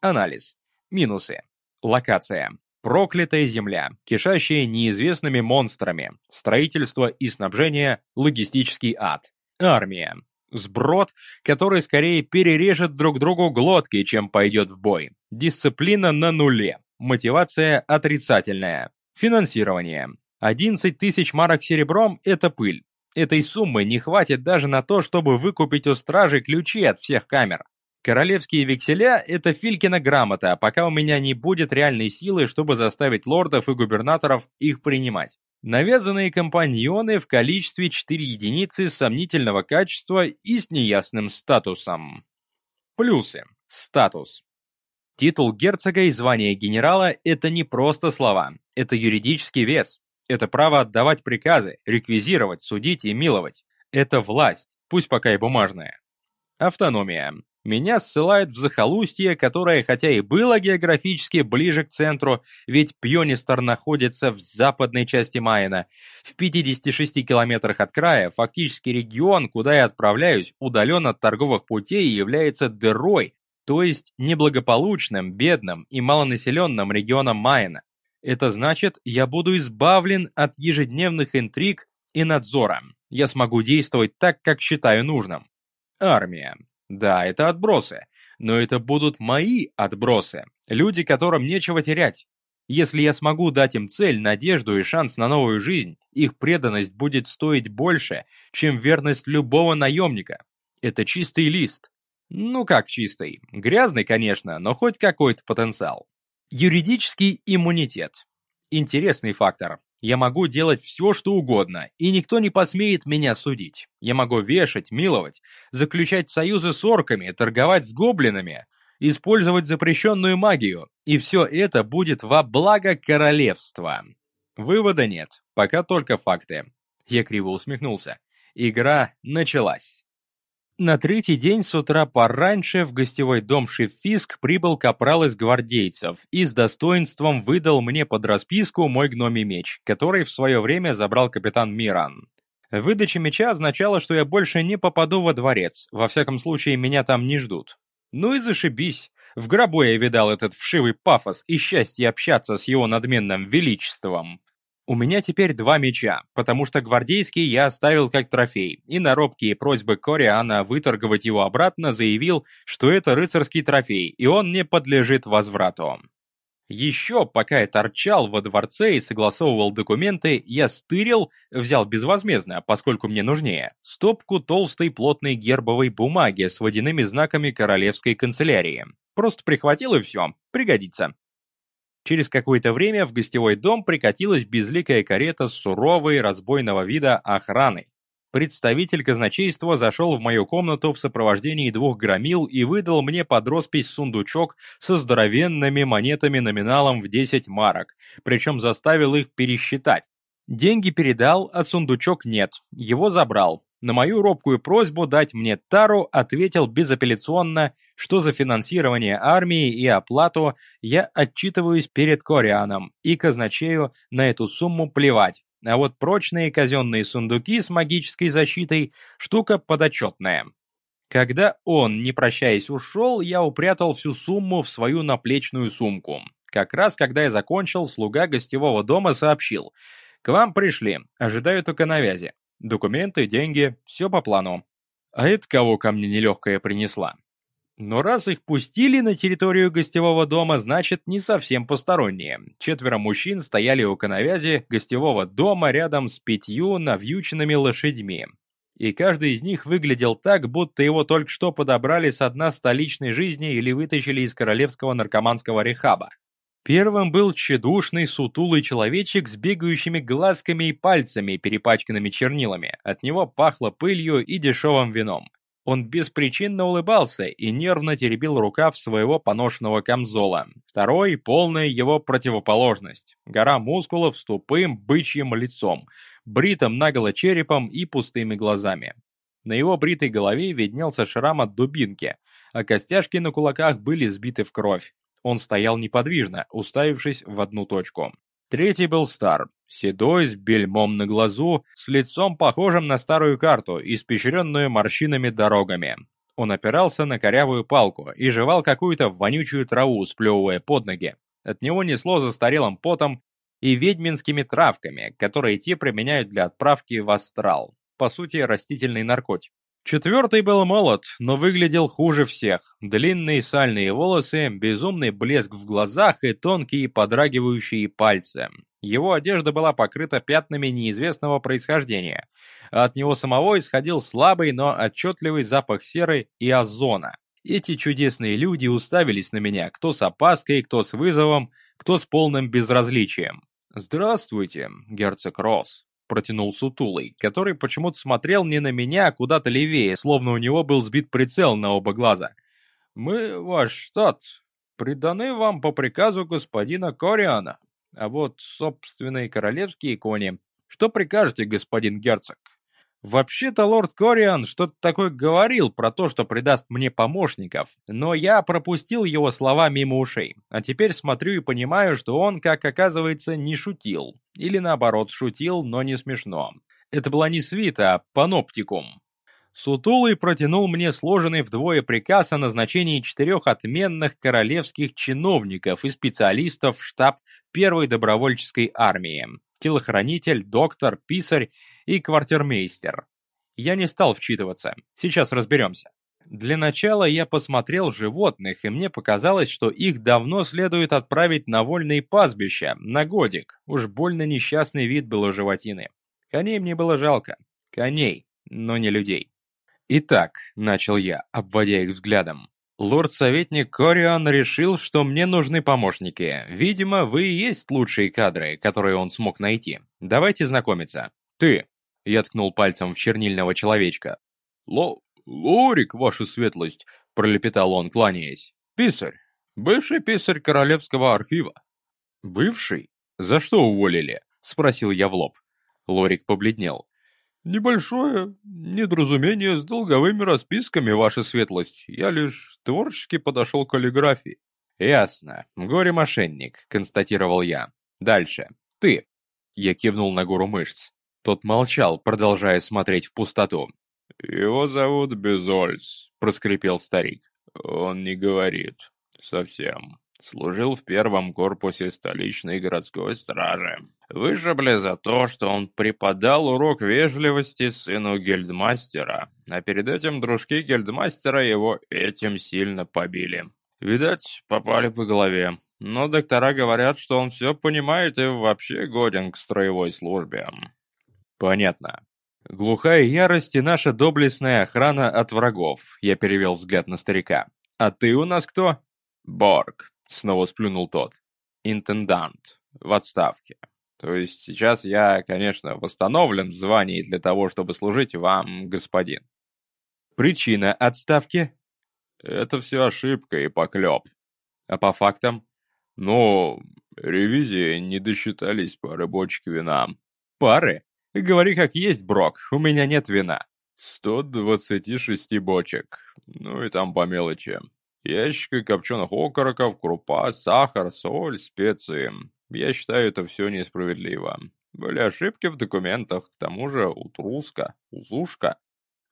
Анализ. Минусы. Локация. Проклятая земля, кишащая неизвестными монстрами. Строительство и снабжение – логистический ад. Армия. Сброд, который скорее перережет друг другу глотки, чем пойдет в бой. Дисциплина на нуле. Мотивация отрицательная. Финансирование. 11 тысяч марок серебром – это пыль. Этой суммы не хватит даже на то, чтобы выкупить у стражи ключи от всех камер. Королевские векселя – это Филькина грамота, пока у меня не будет реальной силы, чтобы заставить лордов и губернаторов их принимать. Навязанные компаньоны в количестве 4 единицы сомнительного качества и с неясным статусом. Плюсы. Статус. Титул герцога и звание генерала – это не просто слова, это юридический вес. Это право отдавать приказы, реквизировать, судить и миловать. Это власть, пусть пока и бумажная. Автономия. Меня ссылают в захолустье, которое хотя и было географически ближе к центру, ведь Пьонистер находится в западной части Майена, в 56 километрах от края, фактически регион, куда я отправляюсь, удален от торговых путей и является дырой, то есть неблагополучным, бедным и малонаселенным регионом Майена. Это значит, я буду избавлен от ежедневных интриг и надзора. Я смогу действовать так, как считаю нужным. Армия. Да, это отбросы, но это будут мои отбросы, люди, которым нечего терять. Если я смогу дать им цель, надежду и шанс на новую жизнь, их преданность будет стоить больше, чем верность любого наемника. Это чистый лист. Ну как чистый? Грязный, конечно, но хоть какой-то потенциал. Юридический иммунитет. Интересный фактор. Я могу делать все, что угодно, и никто не посмеет меня судить. Я могу вешать, миловать, заключать союзы с орками, торговать с гоблинами, использовать запрещенную магию, и все это будет во благо королевства. Вывода нет, пока только факты. Я криво усмехнулся. Игра началась. На третий день с утра пораньше в гостевой дом Шефиск прибыл капрал из гвардейцев и с достоинством выдал мне под расписку мой гномий меч, который в свое время забрал капитан Миран. Выдача меча означала, что я больше не попаду во дворец, во всяком случае меня там не ждут. Ну и зашибись. В гробу я видал этот вшивый пафос и счастье общаться с его надменным величеством. У меня теперь два меча, потому что гвардейский я оставил как трофей, и на робкие просьбы Кориана выторговать его обратно заявил, что это рыцарский трофей, и он не подлежит возврату. Еще, пока я торчал во дворце и согласовывал документы, я стырил, взял безвозмездно, поскольку мне нужнее, стопку толстой плотной гербовой бумаги с водяными знаками королевской канцелярии. Просто прихватил и все, пригодится. Через какое-то время в гостевой дом прикатилась безликая карета с суровой разбойного вида охраной. Представитель казначейства зашел в мою комнату в сопровождении двух громил и выдал мне под роспись сундучок со здоровенными монетами номиналом в 10 марок, причем заставил их пересчитать. Деньги передал, а сундучок нет, его забрал. На мою робкую просьбу дать мне тару ответил безапелляционно, что за финансирование армии и оплату я отчитываюсь перед Корианом, и казначею на эту сумму плевать. А вот прочные казенные сундуки с магической защитой – штука подотчетная. Когда он, не прощаясь, ушел, я упрятал всю сумму в свою наплечную сумку. Как раз когда я закончил, слуга гостевого дома сообщил. «К вам пришли, ожидаю только навязи. Документы, деньги, все по плану. А это кого ко мне нелегкая принесла? Но раз их пустили на территорию гостевого дома, значит, не совсем посторонние. Четверо мужчин стояли у коновязи гостевого дома рядом с пятью навьюченными лошадьми. И каждый из них выглядел так, будто его только что подобрали с дна столичной жизни или вытащили из королевского наркоманского рехаба. Первым был тщедушный, сутулый человечек с бегающими глазками и пальцами, перепачканными чернилами. От него пахло пылью и дешевым вином. Он беспричинно улыбался и нервно теребил рукав своего поношенного камзола. Второй — полная его противоположность. Гора мускулов с тупым бычьим лицом, бритым наголо черепом и пустыми глазами. На его бритой голове виднелся шрам от дубинки, а костяшки на кулаках были сбиты в кровь. Он стоял неподвижно, уставившись в одну точку. Третий был стар, седой, с бельмом на глазу, с лицом похожим на старую карту, испещренную морщинами дорогами. Он опирался на корявую палку и жевал какую-то вонючую траву, сплевывая под ноги. От него несло застарелым потом и ведьминскими травками, которые те применяют для отправки в астрал. По сути, растительный наркотик. Четвертый был молод, но выглядел хуже всех. Длинные сальные волосы, безумный блеск в глазах и тонкие подрагивающие пальцы. Его одежда была покрыта пятнами неизвестного происхождения. от него самого исходил слабый, но отчетливый запах серы и озона. Эти чудесные люди уставились на меня, кто с опаской, кто с вызовом, кто с полным безразличием. «Здравствуйте, герцог Росс», протянул сутулый, который почему-то смотрел не на меня, а куда-то левее, словно у него был сбит прицел на оба глаза. «Мы, ваш штат, приданы вам по приказу господина Кориана, а вот собственные королевские кони. Что прикажете, господин герцог?» Вообще-то лорд Кориан что-то такое говорил про то, что придаст мне помощников, но я пропустил его слова мимо ушей, а теперь смотрю и понимаю, что он, как оказывается, не шутил. Или наоборот, шутил, но не смешно. Это была не свита, а паноптикум. Сутулый протянул мне сложенный вдвое приказ о назначении четырех отменных королевских чиновников и специалистов в штаб первой добровольческой армии телохранитель, доктор, писарь и квартирмейстер. Я не стал вчитываться, сейчас разберемся. Для начала я посмотрел животных, и мне показалось, что их давно следует отправить на вольные пастбища, на годик. Уж больно несчастный вид был у животины. Коней мне было жалко. Коней, но не людей. Итак, начал я, обводя их взглядом. Лорд-советник Кориан решил, что мне нужны помощники. Видимо, вы и есть лучшие кадры, которые он смог найти. Давайте знакомиться. Ты. Я ткнул пальцем в чернильного человечка. Ло... Лорик, ваша светлость, пролепетал он, кланяясь. Писарь. Бывший писарь Королевского архива. Бывший? За что уволили? Спросил я в лоб. Лорик побледнел. «Небольшое недоразумение с долговыми расписками, ваша светлость. Я лишь творчески подошел к каллиграфии». «Ясно. Горе-мошенник», — констатировал я. «Дальше. Ты». Я кивнул на гору мышц. Тот молчал, продолжая смотреть в пустоту. «Его зовут Безольц», — проскрипел старик. «Он не говорит. Совсем. Служил в первом корпусе столичной городской стражи. Вышибли за то, что он преподал урок вежливости сыну гильдмастера, а перед этим дружки гильдмастера его этим сильно побили. Видать, попали по голове. Но доктора говорят, что он все понимает и вообще годен к строевой службе. Понятно. Глухая ярость и наша доблестная охрана от врагов, я перевел взгляд на старика. А ты у нас кто? Борг, снова сплюнул тот. Интендант. В отставке. То есть сейчас я, конечно, восстановлен в звании для того, чтобы служить вам, господин. Причина отставки? Это все ошибка и поклеп. А по фактам? Ну, ревизии не досчитались пары бочек вина. Пары? Говори как есть, Брок, у меня нет вина. 126 бочек. Ну и там по мелочи. Ящики копченых окороков, крупа, сахар, соль, специи. Я считаю, это все несправедливо. Были ошибки в документах, к тому же утруска, узушка.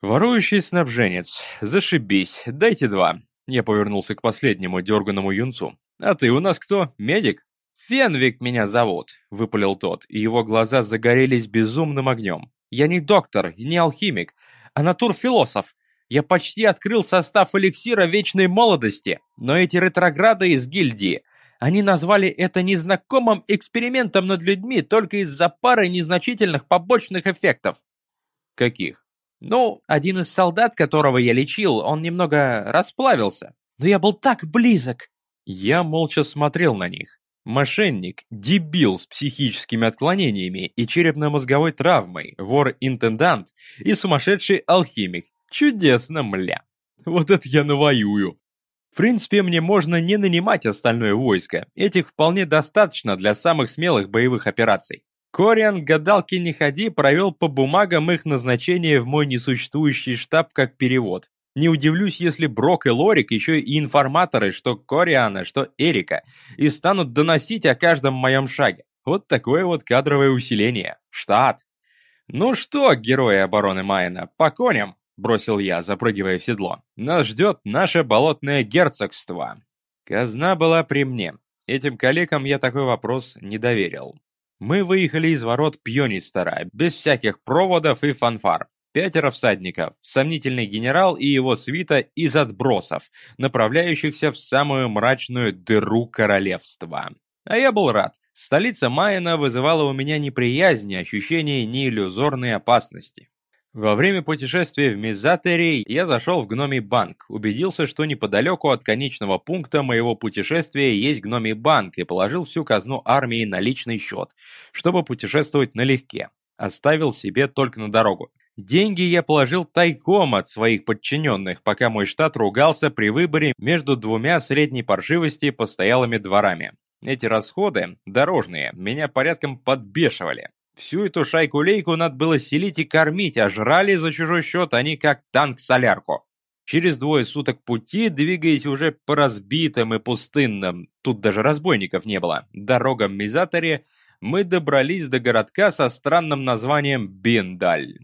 Ворующий снабженец, зашибись, дайте два. Я повернулся к последнему дерганному юнцу. А ты у нас кто, медик? «Фенвик меня зовут», — выпалил тот, и его глаза загорелись безумным огнем. «Я не доктор, не алхимик, а натурфилософ. Я почти открыл состав эликсира вечной молодости, но эти ретрограды из гильдии, они назвали это незнакомым экспериментом над людьми только из-за пары незначительных побочных эффектов». «Каких?» «Ну, один из солдат, которого я лечил, он немного расплавился. Но я был так близок!» Я молча смотрел на них. Мошенник, дебил с психическими отклонениями и черепно-мозговой травмой, вор-интендант и сумасшедший алхимик. Чудесно, мля. Вот это я навоюю. В принципе, мне можно не нанимать остальное войско. Этих вполне достаточно для самых смелых боевых операций. Кориан, гадалки не ходи, провел по бумагам их назначение в мой несуществующий штаб как перевод. Не удивлюсь, если Брок и Лорик еще и информаторы, что Кориана, что Эрика, и станут доносить о каждом моем шаге. Вот такое вот кадровое усиление. Штат. Ну что, герои обороны Майена, по коням, бросил я, запрыгивая в седло. Нас ждет наше болотное герцогство. Казна была при мне. Этим коллегам я такой вопрос не доверил. Мы выехали из ворот Пьонистера, без всяких проводов и фанфар. Пятеро всадников, сомнительный генерал и его свита из отбросов, направляющихся в самую мрачную дыру королевства. А я был рад. Столица Майена вызывала у меня неприязнь и ощущение неиллюзорной опасности. Во время путешествия в Мизатере я зашел в гномий банк, убедился, что неподалеку от конечного пункта моего путешествия есть гномий банк и положил всю казну армии на личный счет, чтобы путешествовать налегке. Оставил себе только на дорогу. Деньги я положил тайком от своих подчиненных, пока мой штат ругался при выборе между двумя средней паршивости постоялыми дворами. Эти расходы, дорожные, меня порядком подбешивали. Всю эту шайку-лейку надо было селить и кормить, а жрали за чужой счет они как танк-солярку. Через двое суток пути, двигаясь уже по разбитым и пустынным, тут даже разбойников не было, дорогам Мизатаре, мы добрались до городка со странным названием Биндаль.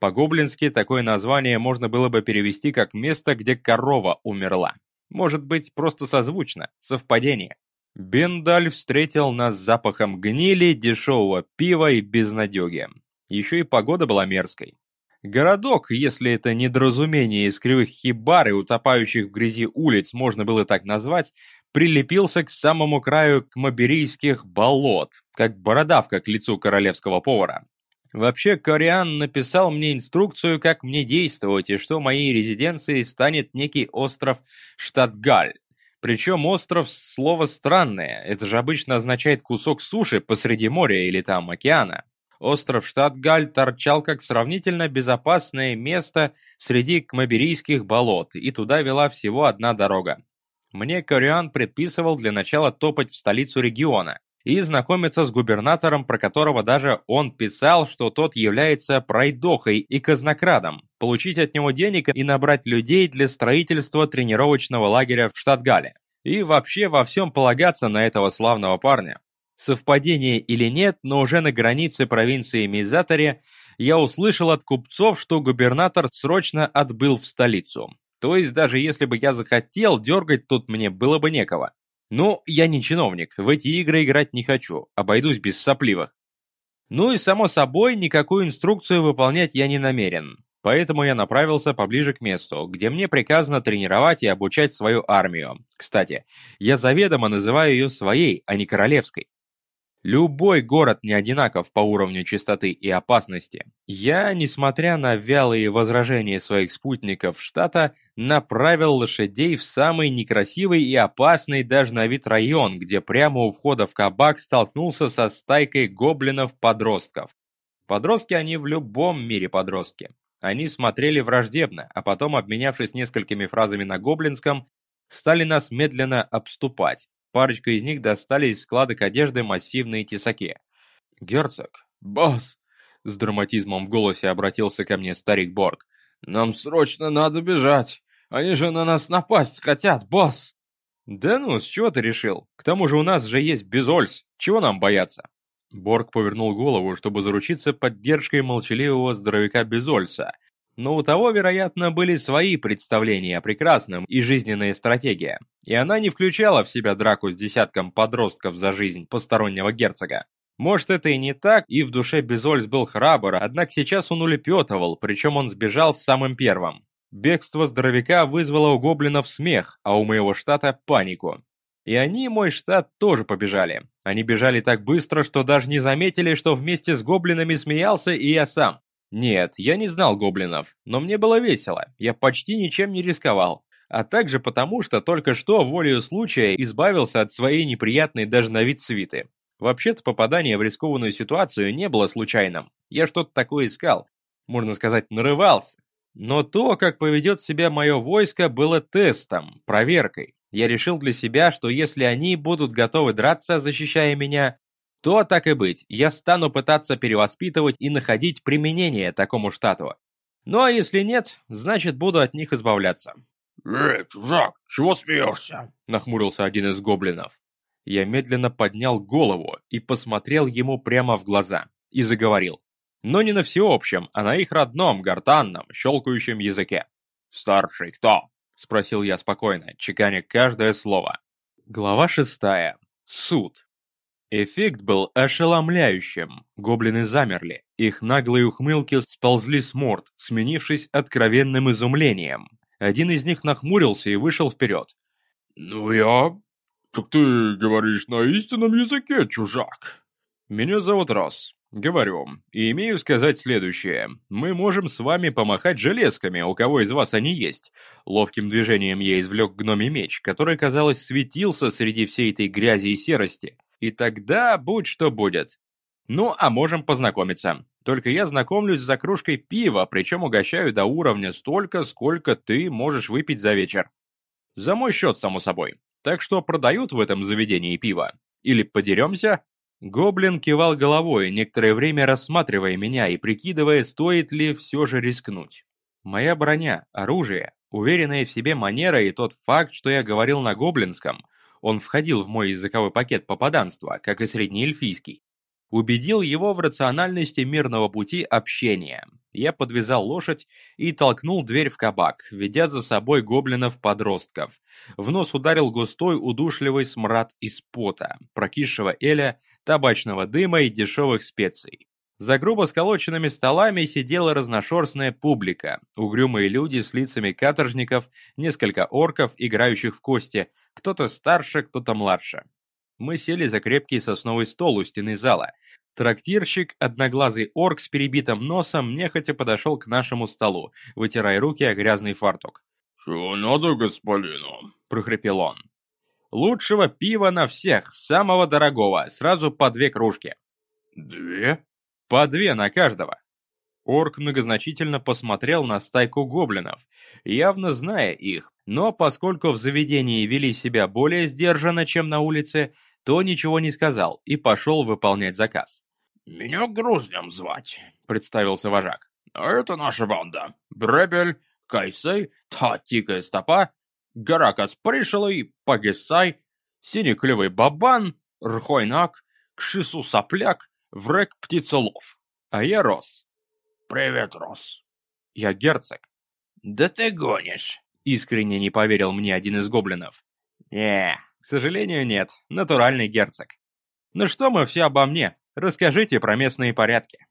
По-гоблински такое название можно было бы перевести как «место, где корова умерла». Может быть, просто созвучно, совпадение. Бендаль встретил нас запахом гнили, дешевого пива и безнадеги. Еще и погода была мерзкой. Городок, если это недоразумение из кривых хибар и утопающих в грязи улиц можно было так назвать, прилепился к самому краю кмаберийских болот, как бородавка к лицу королевского повара. Вообще, Кориан написал мне инструкцию, как мне действовать, и что моей резиденцией станет некий остров Штатгаль. Причем остров – слово странное, это же обычно означает кусок суши посреди моря или там океана. Остров Штатгаль торчал как сравнительно безопасное место среди кмаберийских болот, и туда вела всего одна дорога. Мне Кориан предписывал для начала топать в столицу региона, и знакомиться с губернатором, про которого даже он писал, что тот является пройдохой и казнокрадом, получить от него денег и набрать людей для строительства тренировочного лагеря в Штатгале. И вообще во всем полагаться на этого славного парня. Совпадение или нет, но уже на границе провинции Мизатаре я услышал от купцов, что губернатор срочно отбыл в столицу. То есть даже если бы я захотел, дергать тут мне было бы некого. Ну, я не чиновник, в эти игры играть не хочу, обойдусь без сопливых. Ну и само собой, никакую инструкцию выполнять я не намерен. Поэтому я направился поближе к месту, где мне приказано тренировать и обучать свою армию. Кстати, я заведомо называю ее своей, а не королевской. Любой город не одинаков по уровню чистоты и опасности. Я, несмотря на вялые возражения своих спутников штата, направил лошадей в самый некрасивый и опасный даже на вид район, где прямо у входа в кабак столкнулся со стайкой гоблинов-подростков. Подростки они в любом мире подростки. Они смотрели враждебно, а потом, обменявшись несколькими фразами на гоблинском, стали нас медленно обступать. Парочка из них достали из складок одежды массивные тесаки. «Герцог! Босс!» С драматизмом в голосе обратился ко мне старик Борг. «Нам срочно надо бежать! Они же на нас напасть хотят, босс!» «Да ну, с чего ты решил? К тому же у нас же есть Безольс. Чего нам бояться?» Борг повернул голову, чтобы заручиться поддержкой молчаливого здоровяка Безольса, но у того, вероятно, были свои представления о прекрасном и жизненная стратегия, и она не включала в себя драку с десятком подростков за жизнь постороннего герцога. Может, это и не так, и в душе Безольс был храбр, однако сейчас он улепетывал, причем он сбежал с самым первым. Бегство здоровяка вызвало у гоблинов смех, а у моего штата – панику. И они, мой штат, тоже побежали. Они бежали так быстро, что даже не заметили, что вместе с гоблинами смеялся и я сам. Нет, я не знал гоблинов, но мне было весело, я почти ничем не рисковал. А также потому, что только что волею случая избавился от своей неприятной даже на вид свиты. Вообще-то попадание в рискованную ситуацию не было случайным. Я что-то такое искал. Можно сказать, нарывался. Но то, как поведет себя мое войско, было тестом, проверкой. Я решил для себя, что если они будут готовы драться, защищая меня, то, так и быть, я стану пытаться перевоспитывать и находить применение такому штату. Ну а если нет, значит буду от них избавляться. «Эй, чужак, чего смеешься?» – нахмурился один из гоблинов. Я медленно поднял голову и посмотрел ему прямо в глаза и заговорил. Но не на всеобщем, а на их родном, гортанном, щелкающем языке. «Старший кто?» – спросил я спокойно, чеканя каждое слово. Глава шестая. Суд. Эффект был ошеломляющим. Гоблины замерли. Их наглые ухмылки сползли с морд, сменившись откровенным изумлением. Один из них нахмурился и вышел вперед. «Ну я... Так ты говоришь на истинном языке, чужак?» «Меня зовут Росс. Говорю. И имею сказать следующее. Мы можем с вами помахать железками, у кого из вас они есть. Ловким движением я извлек гномий меч, который, казалось, светился среди всей этой грязи и серости. И тогда будь что будет. Ну, а можем познакомиться. Только я знакомлюсь за кружкой пива, причем угощаю до уровня столько, сколько ты можешь выпить за вечер. За мой счет, само собой. Так что продают в этом заведении пиво. Или подеремся? Гоблин кивал головой, некоторое время рассматривая меня и прикидывая, стоит ли все же рискнуть. Моя броня, оружие, уверенная в себе манера и тот факт, что я говорил на гоблинском – он входил в мой языковой пакет попаданства, как и среднеэльфийский. Убедил его в рациональности мирного пути общения. Я подвязал лошадь и толкнул дверь в кабак, ведя за собой гоблинов-подростков. В нос ударил густой удушливый смрад из пота, прокисшего эля, табачного дыма и дешевых специй. За грубо сколоченными столами сидела разношерстная публика, угрюмые люди с лицами каторжников, несколько орков, играющих в кости, кто-то старше, кто-то младше. Мы сели за крепкий сосновый стол у стены зала. Трактирщик, одноглазый орк с перебитым носом, нехотя подошел к нашему столу, вытирая руки о грязный фартук. «Чего надо, господину?» – прохрипел он. «Лучшего пива на всех, самого дорогого, сразу по две кружки». «Две?» По две на каждого. Орк многозначительно посмотрел на стайку гоблинов, явно зная их, но поскольку в заведении вели себя более сдержанно, чем на улице, то ничего не сказал и пошел выполнять заказ. «Меня Грузнем звать», — представился вожак. «А это наша банда. Бребель, Кайсей, Татикая Стопа, Гаракас Пришлый, Пагисай, Синеклевый Бабан, Рхойнак, Кшису сопляк, врек птицелов. А я Рос. Привет, Рос. Я герцог. Да ты гонишь. Искренне не поверил мне один из гоблинов. Не, к сожалению, нет. Натуральный герцог. Ну что мы все обо мне? Расскажите про местные порядки.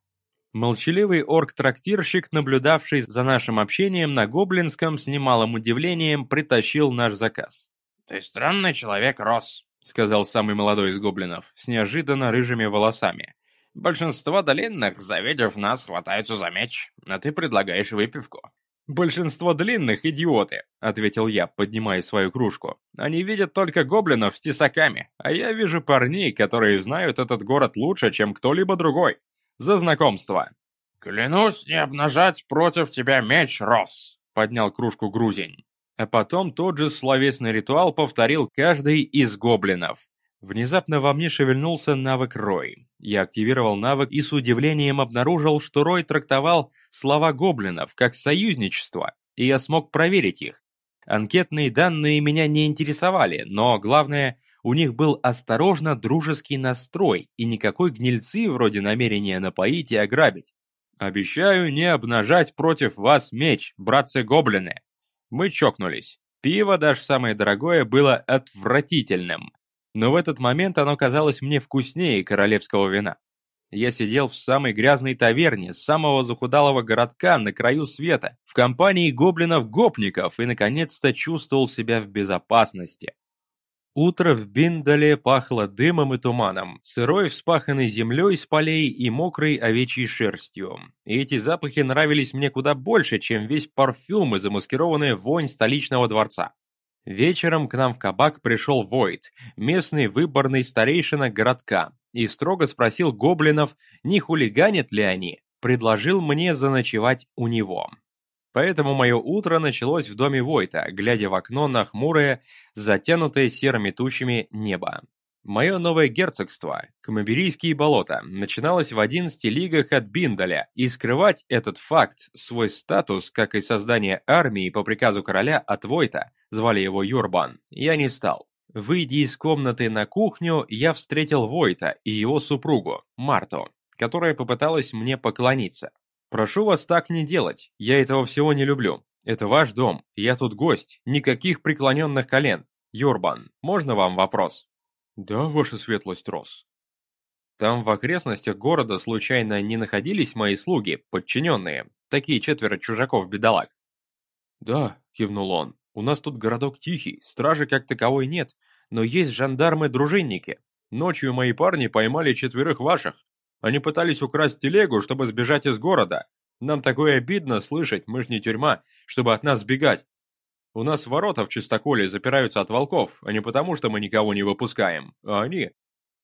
Молчаливый орк-трактирщик, наблюдавший за нашим общением на гоблинском, с немалым удивлением притащил наш заказ. «Ты странный человек, Рос», — сказал самый молодой из гоблинов, с неожиданно рыжими волосами. «Большинство длинных, завидев нас, хватаются за меч, а ты предлагаешь выпивку». «Большинство длинных — идиоты», — ответил я, поднимая свою кружку. «Они видят только гоблинов с тесаками, а я вижу парней, которые знают этот город лучше, чем кто-либо другой. За знакомство!» «Клянусь не обнажать против тебя меч, Рос!» — поднял кружку грузень. А потом тот же словесный ритуал повторил каждый из гоблинов. Внезапно во мне шевельнулся навык Рой. Я активировал навык и с удивлением обнаружил, что Рой трактовал слова гоблинов как союзничество, и я смог проверить их. Анкетные данные меня не интересовали, но главное, у них был осторожно дружеский настрой и никакой гнильцы вроде намерения напоить и ограбить. «Обещаю не обнажать против вас меч, братцы-гоблины!» Мы чокнулись. Пиво, даже самое дорогое, было отвратительным. Но в этот момент оно казалось мне вкуснее королевского вина. Я сидел в самой грязной таверне самого захудалого городка на краю света, в компании гоблинов-гопников и, наконец-то, чувствовал себя в безопасности. Утро в Биндале пахло дымом и туманом, сырой вспаханной землей с полей и мокрой овечьей шерстью. И эти запахи нравились мне куда больше, чем весь парфюм и замаскированная вонь столичного дворца. Вечером к нам в кабак пришел Войт, местный выборный старейшина городка, и строго спросил гоблинов, не хулиганят ли они, предложил мне заночевать у него. Поэтому мое утро началось в доме Войта, глядя в окно на хмурое, затянутое серыми тучами небо. Мое новое герцогство, Камаберийские болота, начиналось в 11 лигах от Биндаля, и скрывать этот факт, свой статус, как и создание армии по приказу короля от Войта, звали его Юрбан, я не стал. Выйдя из комнаты на кухню, я встретил Войта и его супругу, Марту, которая попыталась мне поклониться. Прошу вас так не делать, я этого всего не люблю. Это ваш дом, я тут гость, никаких преклоненных колен. Йорбан, можно вам вопрос? Да, ваша светлость, Рос. Там в окрестностях города случайно не находились мои слуги, подчиненные, такие четверо чужаков-бедолаг? Да, кивнул он, у нас тут городок тихий, стражи как таковой нет, но есть жандармы-дружинники. Ночью мои парни поймали четверых ваших, они пытались украсть телегу, чтобы сбежать из города. Нам такое обидно слышать, мы ж не тюрьма, чтобы от нас сбегать. У нас ворота в чистоколе запираются от волков, а не потому, что мы никого не выпускаем, а они...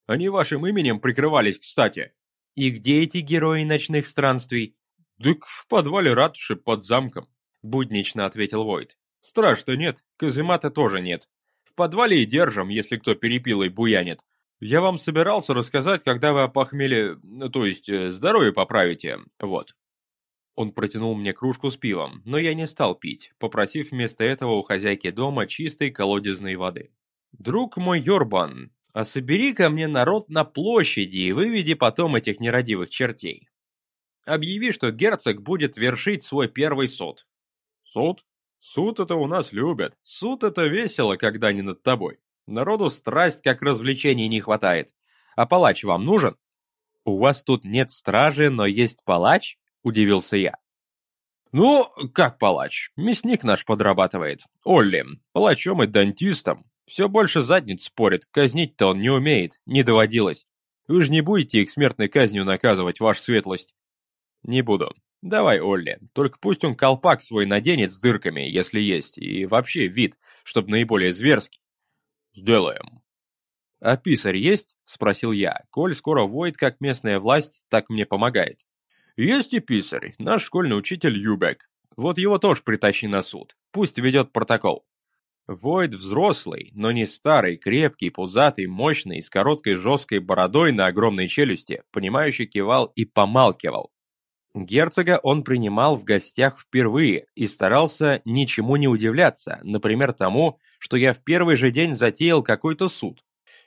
Они вашим именем прикрывались, кстати. И где эти герои ночных странствий? Дык в подвале ратуши под замком, буднично ответил Войт. Страж-то нет, каземата тоже нет. В подвале и держим, если кто перепил и буянит. Я вам собирался рассказать, когда вы опохмели, то есть э, здоровье поправите, вот». Он протянул мне кружку с пивом, но я не стал пить, попросив вместо этого у хозяйки дома чистой колодезной воды. «Друг мой Йорбан, а собери ко мне народ на площади и выведи потом этих нерадивых чертей. Объяви, что герцог будет вершить свой первый суд». «Суд? Суд это у нас любят. Суд это весело, когда не над тобой. Народу страсть как развлечений не хватает. А палач вам нужен? У вас тут нет стражи, но есть палач? Удивился я. Ну, как палач? Мясник наш подрабатывает. Олли, палачом и дантистом. Все больше задниц спорит, казнить-то он не умеет, не доводилось. Вы же не будете их смертной казнью наказывать, ваша светлость? Не буду. Давай, Олли, только пусть он колпак свой наденет с дырками, если есть, и вообще вид, чтобы наиболее зверский. «Сделаем». «А писарь есть?» – спросил я. «Коль скоро воет как местная власть, так мне помогает». «Есть и писарь, наш школьный учитель Юбек. Вот его тоже притащи на суд. Пусть ведет протокол». Войд взрослый, но не старый, крепкий, пузатый, мощный, с короткой жесткой бородой на огромной челюсти, понимающий кивал и помалкивал. Герцога он принимал в гостях впервые и старался ничему не удивляться, например, тому, что я в первый же день затеял какой-то суд.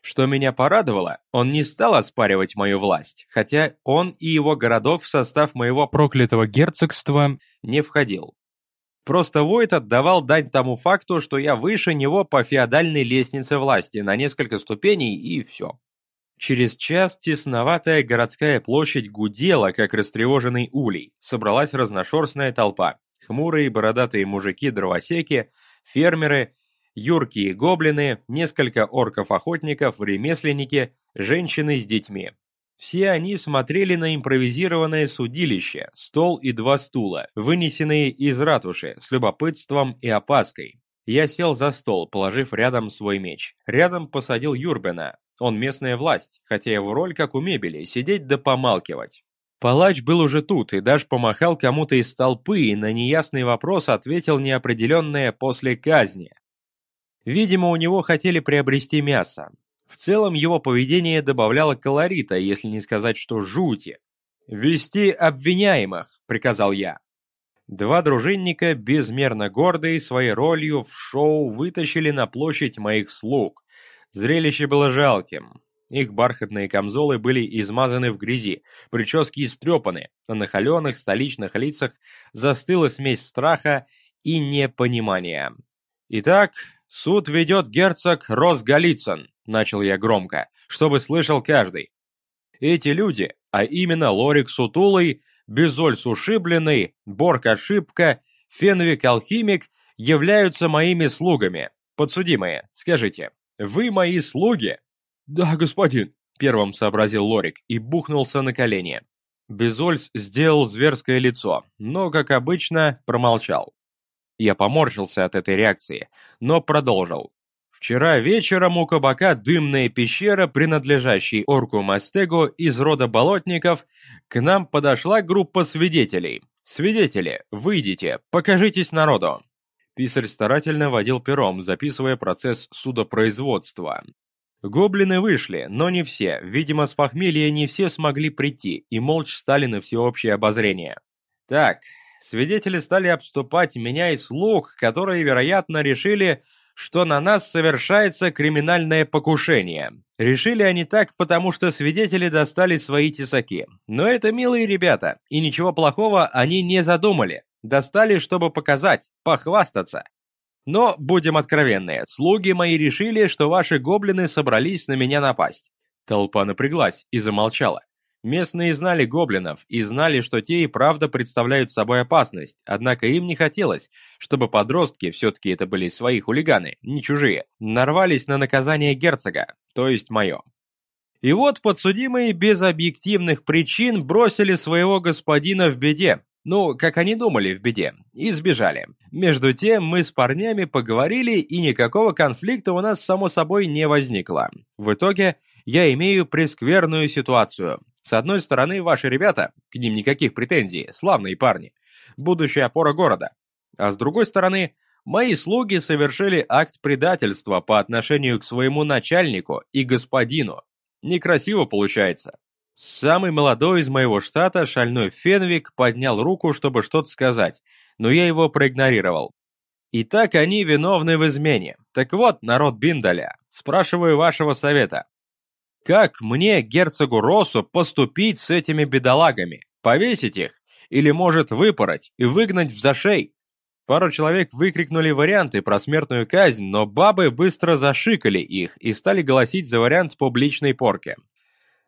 Что меня порадовало, он не стал оспаривать мою власть, хотя он и его городок в состав моего проклятого герцогства не входил. Просто Войт отдавал дань тому факту, что я выше него по феодальной лестнице власти на несколько ступеней и все. Через час тесноватая городская площадь гудела, как растревоженный улей. Собралась разношерстная толпа. Хмурые бородатые мужики-дровосеки, фермеры юркие гоблины, несколько орков-охотников, ремесленники, женщины с детьми. Все они смотрели на импровизированное судилище, стол и два стула, вынесенные из ратуши, с любопытством и опаской. Я сел за стол, положив рядом свой меч. Рядом посадил Юрбена. Он местная власть, хотя его роль, как у мебели, сидеть да помалкивать. Палач был уже тут и даже помахал кому-то из толпы и на неясный вопрос ответил неопределенное после казни. Видимо, у него хотели приобрести мясо. В целом, его поведение добавляло колорита, если не сказать, что жути. «Вести обвиняемых», — приказал я. Два дружинника, безмерно гордые своей ролью в шоу, вытащили на площадь моих слуг. Зрелище было жалким. Их бархатные камзолы были измазаны в грязи, прически истрепаны, а на холеных столичных лицах застыла смесь страха и непонимания. Итак, «Суд ведет герцог Росголицын», — начал я громко, чтобы слышал каждый. «Эти люди, а именно Лорик Сутулый, Безольс Ушибленный, Борг Ошибка, Фенвик Алхимик, являются моими слугами. Подсудимые, скажите, вы мои слуги?» «Да, господин», — первым сообразил Лорик и бухнулся на колени. Безольс сделал зверское лицо, но, как обычно, промолчал. Я поморщился от этой реакции, но продолжил. Вчера вечером у кабака «Дымная пещера», принадлежащей орку Мастегу из рода болотников, к нам подошла группа свидетелей. «Свидетели, выйдите, покажитесь народу!» Писарь старательно водил пером, записывая процесс судопроизводства. Гоблины вышли, но не все, видимо, с похмелья не все смогли прийти и молча стали на всеобщее обозрение. «Так, свидетели стали обступать меня и слуг, которые, вероятно, решили, что на нас совершается криминальное покушение. Решили они так, потому что свидетели достали свои тесаки. Но это милые ребята, и ничего плохого они не задумали. Достали, чтобы показать, похвастаться. Но, будем откровенны, слуги мои решили, что ваши гоблины собрались на меня напасть. Толпа напряглась и замолчала. Местные знали гоблинов и знали, что те и правда представляют собой опасность, однако им не хотелось, чтобы подростки, все-таки это были свои хулиганы, не чужие, нарвались на наказание герцога, то есть мое. И вот подсудимые без объективных причин бросили своего господина в беде, ну, как они думали в беде, и сбежали. Между тем, мы с парнями поговорили, и никакого конфликта у нас, само собой, не возникло. В итоге, я имею прескверную ситуацию. С одной стороны, ваши ребята, к ним никаких претензий, славные парни, будущая опора города. А с другой стороны, мои слуги совершили акт предательства по отношению к своему начальнику и господину. Некрасиво получается. Самый молодой из моего штата, шальной Фенвик, поднял руку, чтобы что-то сказать, но я его проигнорировал. Итак, они виновны в измене. Так вот, народ Биндаля, спрашиваю вашего совета. Как мне, герцогу Росу, поступить с этими бедолагами? Повесить их? Или, может, выпороть и выгнать в зашей? Пару человек выкрикнули варианты про смертную казнь, но бабы быстро зашикали их и стали голосить за вариант публичной порки.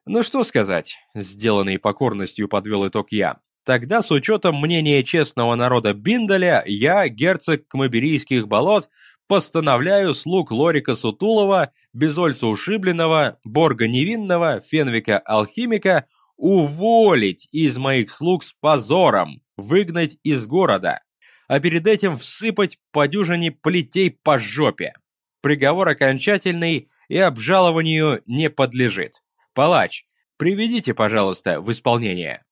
Ну что сказать, сделанный покорностью подвел итог я. Тогда, с учетом мнения честного народа Биндаля, я, герцог Кмаберийских болот, Постановляю слуг Лорика Сутулова, Безольца Ушибленного, Борга Невинного, Фенвика Алхимика уволить из моих слуг с позором, выгнать из города, а перед этим всыпать по дюжине плетей по жопе. Приговор окончательный и обжалованию не подлежит. Палач, приведите, пожалуйста, в исполнение.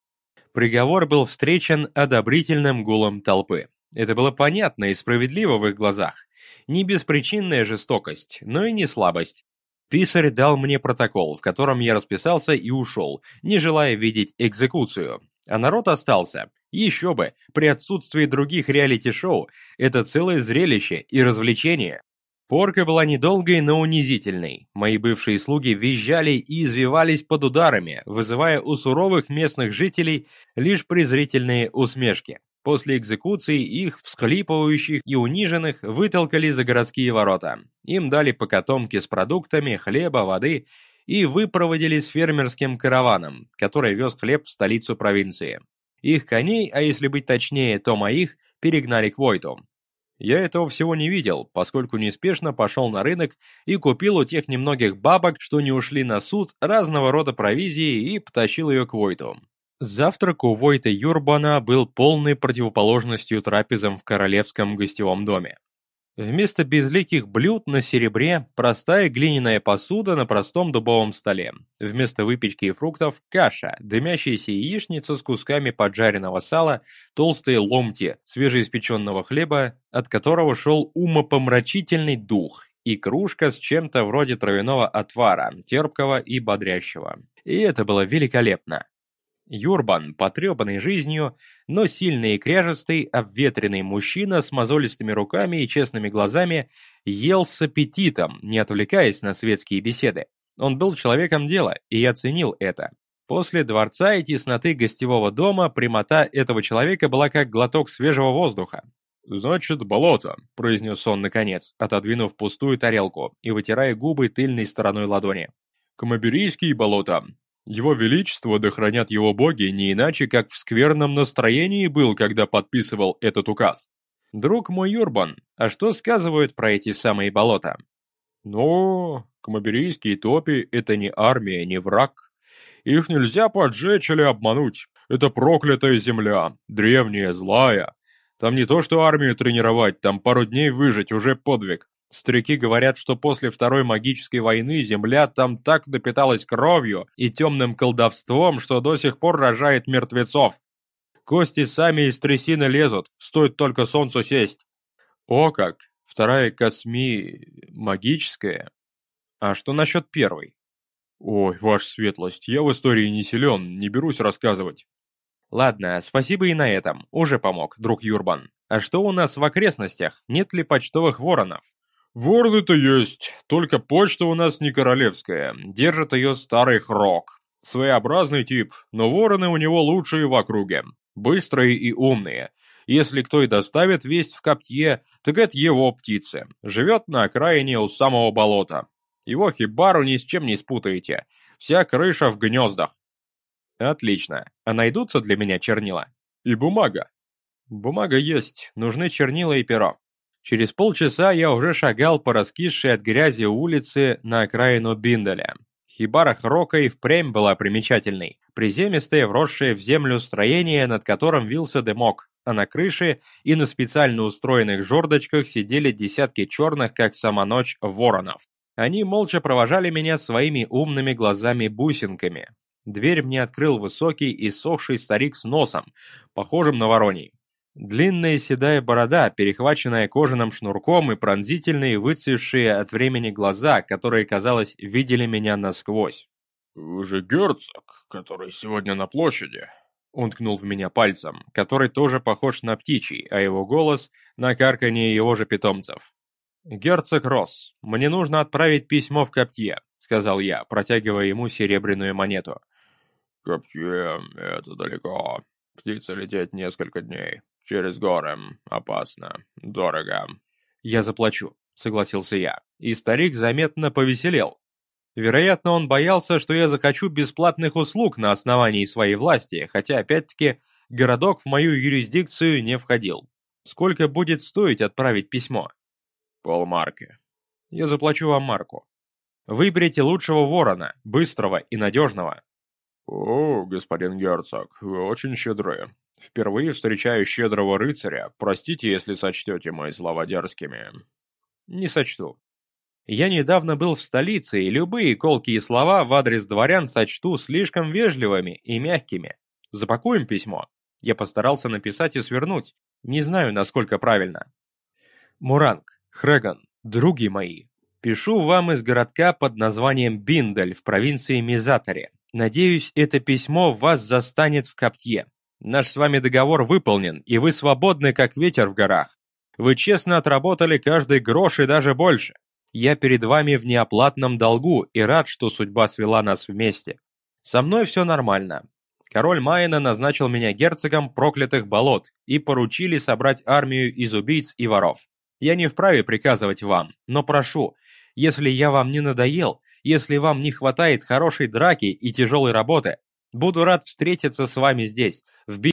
Приговор был встречен одобрительным гулом толпы. Это было понятно и справедливо в их глазах. Не беспричинная жестокость, но и не слабость. Писарь дал мне протокол, в котором я расписался и ушел, не желая видеть экзекуцию. А народ остался. Еще бы, при отсутствии других реалити-шоу, это целое зрелище и развлечение. Порка была недолгой, но унизительной. Мои бывшие слуги визжали и извивались под ударами, вызывая у суровых местных жителей лишь презрительные усмешки. После экзекуции их, всхлипывающих и униженных, вытолкали за городские ворота. Им дали по котомке с продуктами, хлеба, воды и выпроводили с фермерским караваном, который вез хлеб в столицу провинции. Их коней, а если быть точнее, то моих, перегнали к Войту. Я этого всего не видел, поскольку неспешно пошел на рынок и купил у тех немногих бабок, что не ушли на суд, разного рода провизии и потащил ее к Войту. Завтрак у Войта Юрбана был полной противоположностью трапезам в королевском гостевом доме. Вместо безликих блюд на серебре простая глиняная посуда на простом дубовом столе. Вместо выпечки и фруктов – каша, дымящаяся яичница с кусками поджаренного сала, толстые ломти свежеиспеченного хлеба, от которого шел умопомрачительный дух, и кружка с чем-то вроде травяного отвара, терпкого и бодрящего. И это было великолепно. Юрбан, потрепанный жизнью, но сильный и кряжестый, обветренный мужчина с мозолистыми руками и честными глазами, ел с аппетитом, не отвлекаясь на светские беседы. Он был человеком дела, и я ценил это. После дворца и тесноты гостевого дома прямота этого человека была как глоток свежего воздуха. «Значит, болото», — произнес он наконец, отодвинув пустую тарелку и вытирая губы тыльной стороной ладони. «Камаберийские болота. Его Величество, да хранят его боги, не иначе, как в скверном настроении был, когда подписывал этот указ. Друг мой Юрбан, а что сказывают про эти самые болота? Ну, камаберийские топи — это не армия, не враг. Их нельзя поджечь или обмануть. Это проклятая земля, древняя, злая. Там не то что армию тренировать, там пару дней выжить уже подвиг. Старики говорят, что после Второй магической войны земля там так напиталась кровью и темным колдовством, что до сих пор рожает мертвецов. Кости сами из трясины лезут, стоит только солнцу сесть. О как! Вторая косми... магическая? А что насчет первой? Ой, ваша светлость, я в истории не силен, не берусь рассказывать. Ладно, спасибо и на этом, уже помог, друг Юрбан. А что у нас в окрестностях? Нет ли почтовых воронов? Вороны-то есть, только почта у нас не королевская, держит ее старый хрок. Своеобразный тип, но вороны у него лучшие в округе. Быстрые и умные. Если кто и доставит весть в коптье, так это его птицы. Живет на окраине у самого болота. Его хибару ни с чем не спутаете. Вся крыша в гнездах. Отлично. А найдутся для меня чернила? И бумага. Бумага есть, нужны чернила и перо. Через полчаса я уже шагал по раскисшей от грязи улице на окраину Бинделя. Хибара Хрока и впрямь была примечательной. Приземистое, вросшее в землю строение, над которым вился дымок, а на крыше и на специально устроенных жердочках сидели десятки черных, как сама ночь, воронов. Они молча провожали меня своими умными глазами-бусинками. Дверь мне открыл высокий и сохший старик с носом, похожим на вороний. Длинная седая борода, перехваченная кожаным шнурком и пронзительные, выцвевшие от времени глаза, которые, казалось, видели меня насквозь. «Вы же герцог, который сегодня на площади?» Он ткнул в меня пальцем, который тоже похож на птичий, а его голос — на карканье его же питомцев. «Герцог Росс, мне нужно отправить письмо в Коптье», — сказал я, протягивая ему серебряную монету. «Коптье — это далеко. Птица лететь несколько дней. Через горы. Опасно. Дорого. Я заплачу, согласился я. И старик заметно повеселел. Вероятно, он боялся, что я захочу бесплатных услуг на основании своей власти, хотя, опять-таки, городок в мою юрисдикцию не входил. Сколько будет стоить отправить письмо? Полмарки. Я заплачу вам марку. Выберите лучшего ворона, быстрого и надежного. О, господин герцог, вы очень щедры. Впервые встречаю щедрого рыцаря, простите, если сочтете мои слова дерзкими. Не сочту. Я недавно был в столице, и любые колкие слова в адрес дворян сочту слишком вежливыми и мягкими. Запакуем письмо. Я постарался написать и свернуть. Не знаю, насколько правильно. Муранг, Хреган, други мои, пишу вам из городка под названием Биндель в провинции Мизатаре. Надеюсь, это письмо вас застанет в Коптье. Наш с вами договор выполнен, и вы свободны, как ветер в горах. Вы честно отработали каждый грош и даже больше. Я перед вами в неоплатном долгу и рад, что судьба свела нас вместе. Со мной все нормально. Король Майена назначил меня герцогом проклятых болот и поручили собрать армию из убийц и воров. Я не вправе приказывать вам, но прошу, если я вам не надоел, если вам не хватает хорошей драки и тяжелой работы, буду рад встретиться с вами здесь, в